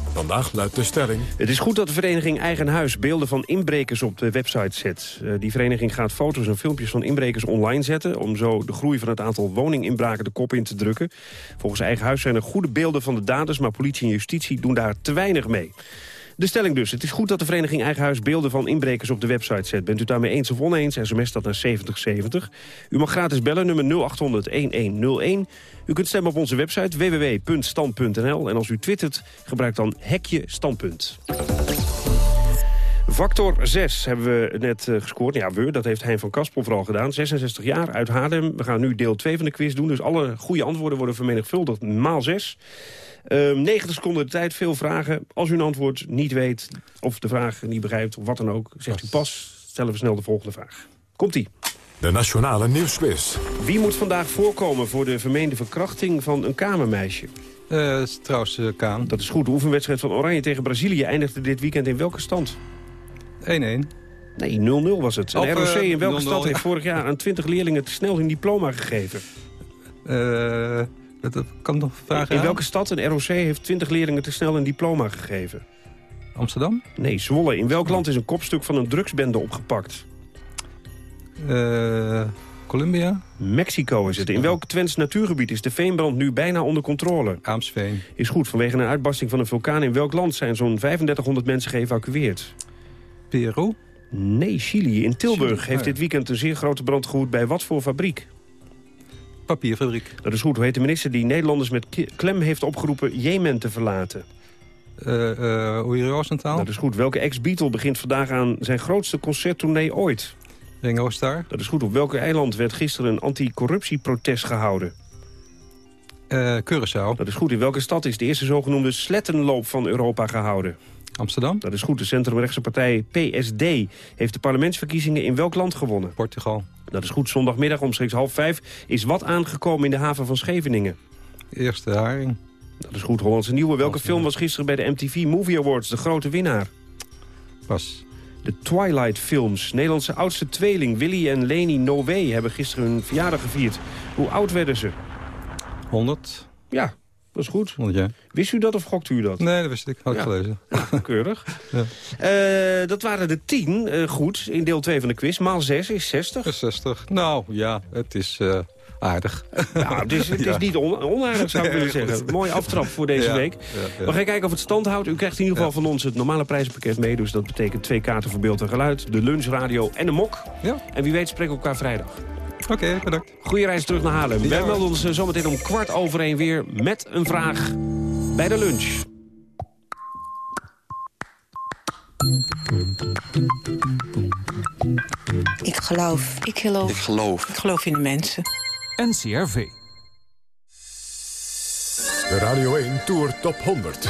Vandaag luidt de stelling... Het is goed dat de vereniging Eigen Huis beelden van inbrekers op de website zet. Eh, die vereniging gaat foto's en filmpjes van inbrekers online zetten... om zo de groei van het aantal woninginbraken de kop in te drukken. Volgens Eigen Huis zijn er goede beelden van de daders... maar politie en justitie doen daar te weinig mee. De stelling dus. Het is goed dat de vereniging Eigen Huis beelden van inbrekers op de website zet. Bent u daarmee eens of oneens, sms dat naar 7070. U mag gratis bellen, nummer 0800-1101. U kunt stemmen op onze website www.stand.nl. En als u twittert, gebruik dan hekje standpunt. Factor 6 hebben we net uh, gescoord. Ja, we, dat heeft Hein van Kaspel vooral gedaan. 66 jaar uit Haarlem. We gaan nu deel 2 van de quiz doen. Dus alle goede antwoorden worden vermenigvuldigd maal 6. Uh, 90 seconden de tijd, veel vragen. Als u een antwoord niet weet of de vraag niet begrijpt of wat dan ook... zegt u pas, stellen we snel de volgende vraag. Komt-ie. De Nationale Nieuwsquiz. Wie moet vandaag voorkomen voor de vermeende verkrachting van een kamermeisje? Uh, trouwens uh, Kaan. Dat is goed. De oefenwedstrijd van Oranje tegen Brazilië eindigde dit weekend in welke stand? 1-1. Nee, 0-0 was het. Een ROC in welke stad heeft vorig jaar aan 20 leerlingen te snel hun diploma gegeven? Uh, dat kan vragen. In welke stad een ROC heeft 20 leerlingen te snel een diploma gegeven? Amsterdam? Nee, Zwolle. In welk land is een kopstuk van een drugsbende opgepakt? Uh, Colombia? Mexico is het. In welk Twents natuurgebied is de veenbrand nu bijna onder controle? Aamsveen. Is goed. Vanwege een uitbarsting van een vulkaan in welk land zijn zo'n 3500 mensen geëvacueerd? Peru? Nee, Chili. In Tilburg Chili, heeft dit weekend een zeer grote brand gewoed bij wat voor fabriek? Papierfabriek. Dat is goed. Hoe heet de minister die Nederlanders met klem heeft opgeroepen Jemen te verlaten? Uh, uh, Oei Rosenthal. Dat is goed. Welke ex-Beatle begint vandaag aan zijn grootste concerttournee ooit? Ringo Starr. Dat is goed. Op welke eiland werd gisteren een anticorruptieprotest gehouden? Uh, Curaçao. Dat is goed. In welke stad is de eerste zogenoemde slettenloop van Europa gehouden? Amsterdam. Dat is goed. De centrumrechtse partij PSD heeft de parlementsverkiezingen in welk land gewonnen? Portugal. Dat is goed. Zondagmiddag omstreeks half vijf is wat aangekomen in de haven van Scheveningen? Eerste haring. Dat is goed. Hollandse Nieuwe. Welke film was gisteren bij de MTV Movie Awards de grote winnaar? Pas. De Twilight Films. Nederlandse oudste tweeling Willy en Leni Noé hebben gisteren hun verjaardag gevierd. Hoe oud werden ze? 100. Ja, dat is goed. 100 jaar. Wist u dat of gokt u dat? Nee, dat wist ik. Had ik Ja. gelezen. Ja, keurig. Ja. Eh, dat waren de 10 eh, goed in deel 2 van de quiz. Maal 6 is 60. 60. Nou, ja, het is eh, aardig. Ja, het is, het is Ja. niet on onaardig, zou ik Nee, willen zeggen. Mooie aftrap voor deze Ja, week. ja, ja. We gaan kijken of het stand houdt. U krijgt in ieder geval van ons het normale prijzenpakket mee. Dus dat betekent twee kaarten voor beeld en geluid. De lunchradio en de mok. Ja. En wie weet spreken we elkaar vrijdag. Oké, bedankt. Goeie reis terug naar Haarlem. Ja, Wij melden ons eh, zometeen om kwart over één weer met een vraag bij de lunch. Ik geloof. Ik geloof. Ik geloof. Ik geloof in de mensen. NCRV. De Radio 1 Tour Top 100.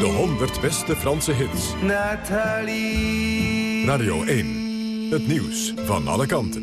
De 100 beste Franse hits. Nathalie. Radio 1. Het nieuws van alle kanten.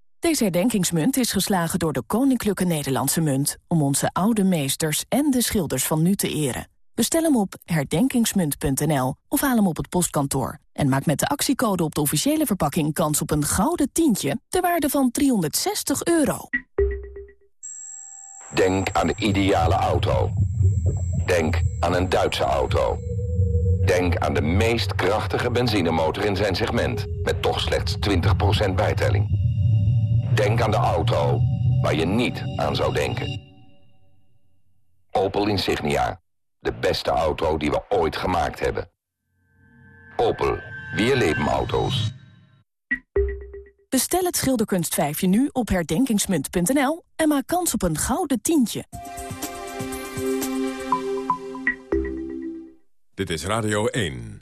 Deze herdenkingsmunt is geslagen door de Koninklijke Nederlandse Munt... om onze oude meesters en de schilders van nu te eren. Bestel hem op herdenkingsmunt.nl of haal hem op het postkantoor. En maak met de actiecode op de officiële verpakking kans op een gouden tientje... ter waarde van 360 euro. Denk aan de ideale auto. Denk aan een Duitse auto. Denk aan de meest krachtige benzinemotor in zijn segment... met toch slechts 20% bijtelling. Denk aan de auto waar je niet aan zou denken. Opel Insignia. De beste auto die we ooit gemaakt hebben. Opel. Weer leven auto's. Bestel het schilderkunstvijfje nu op herdenkingsmunt.nl en maak kans op een gouden tientje. Dit is Radio 1.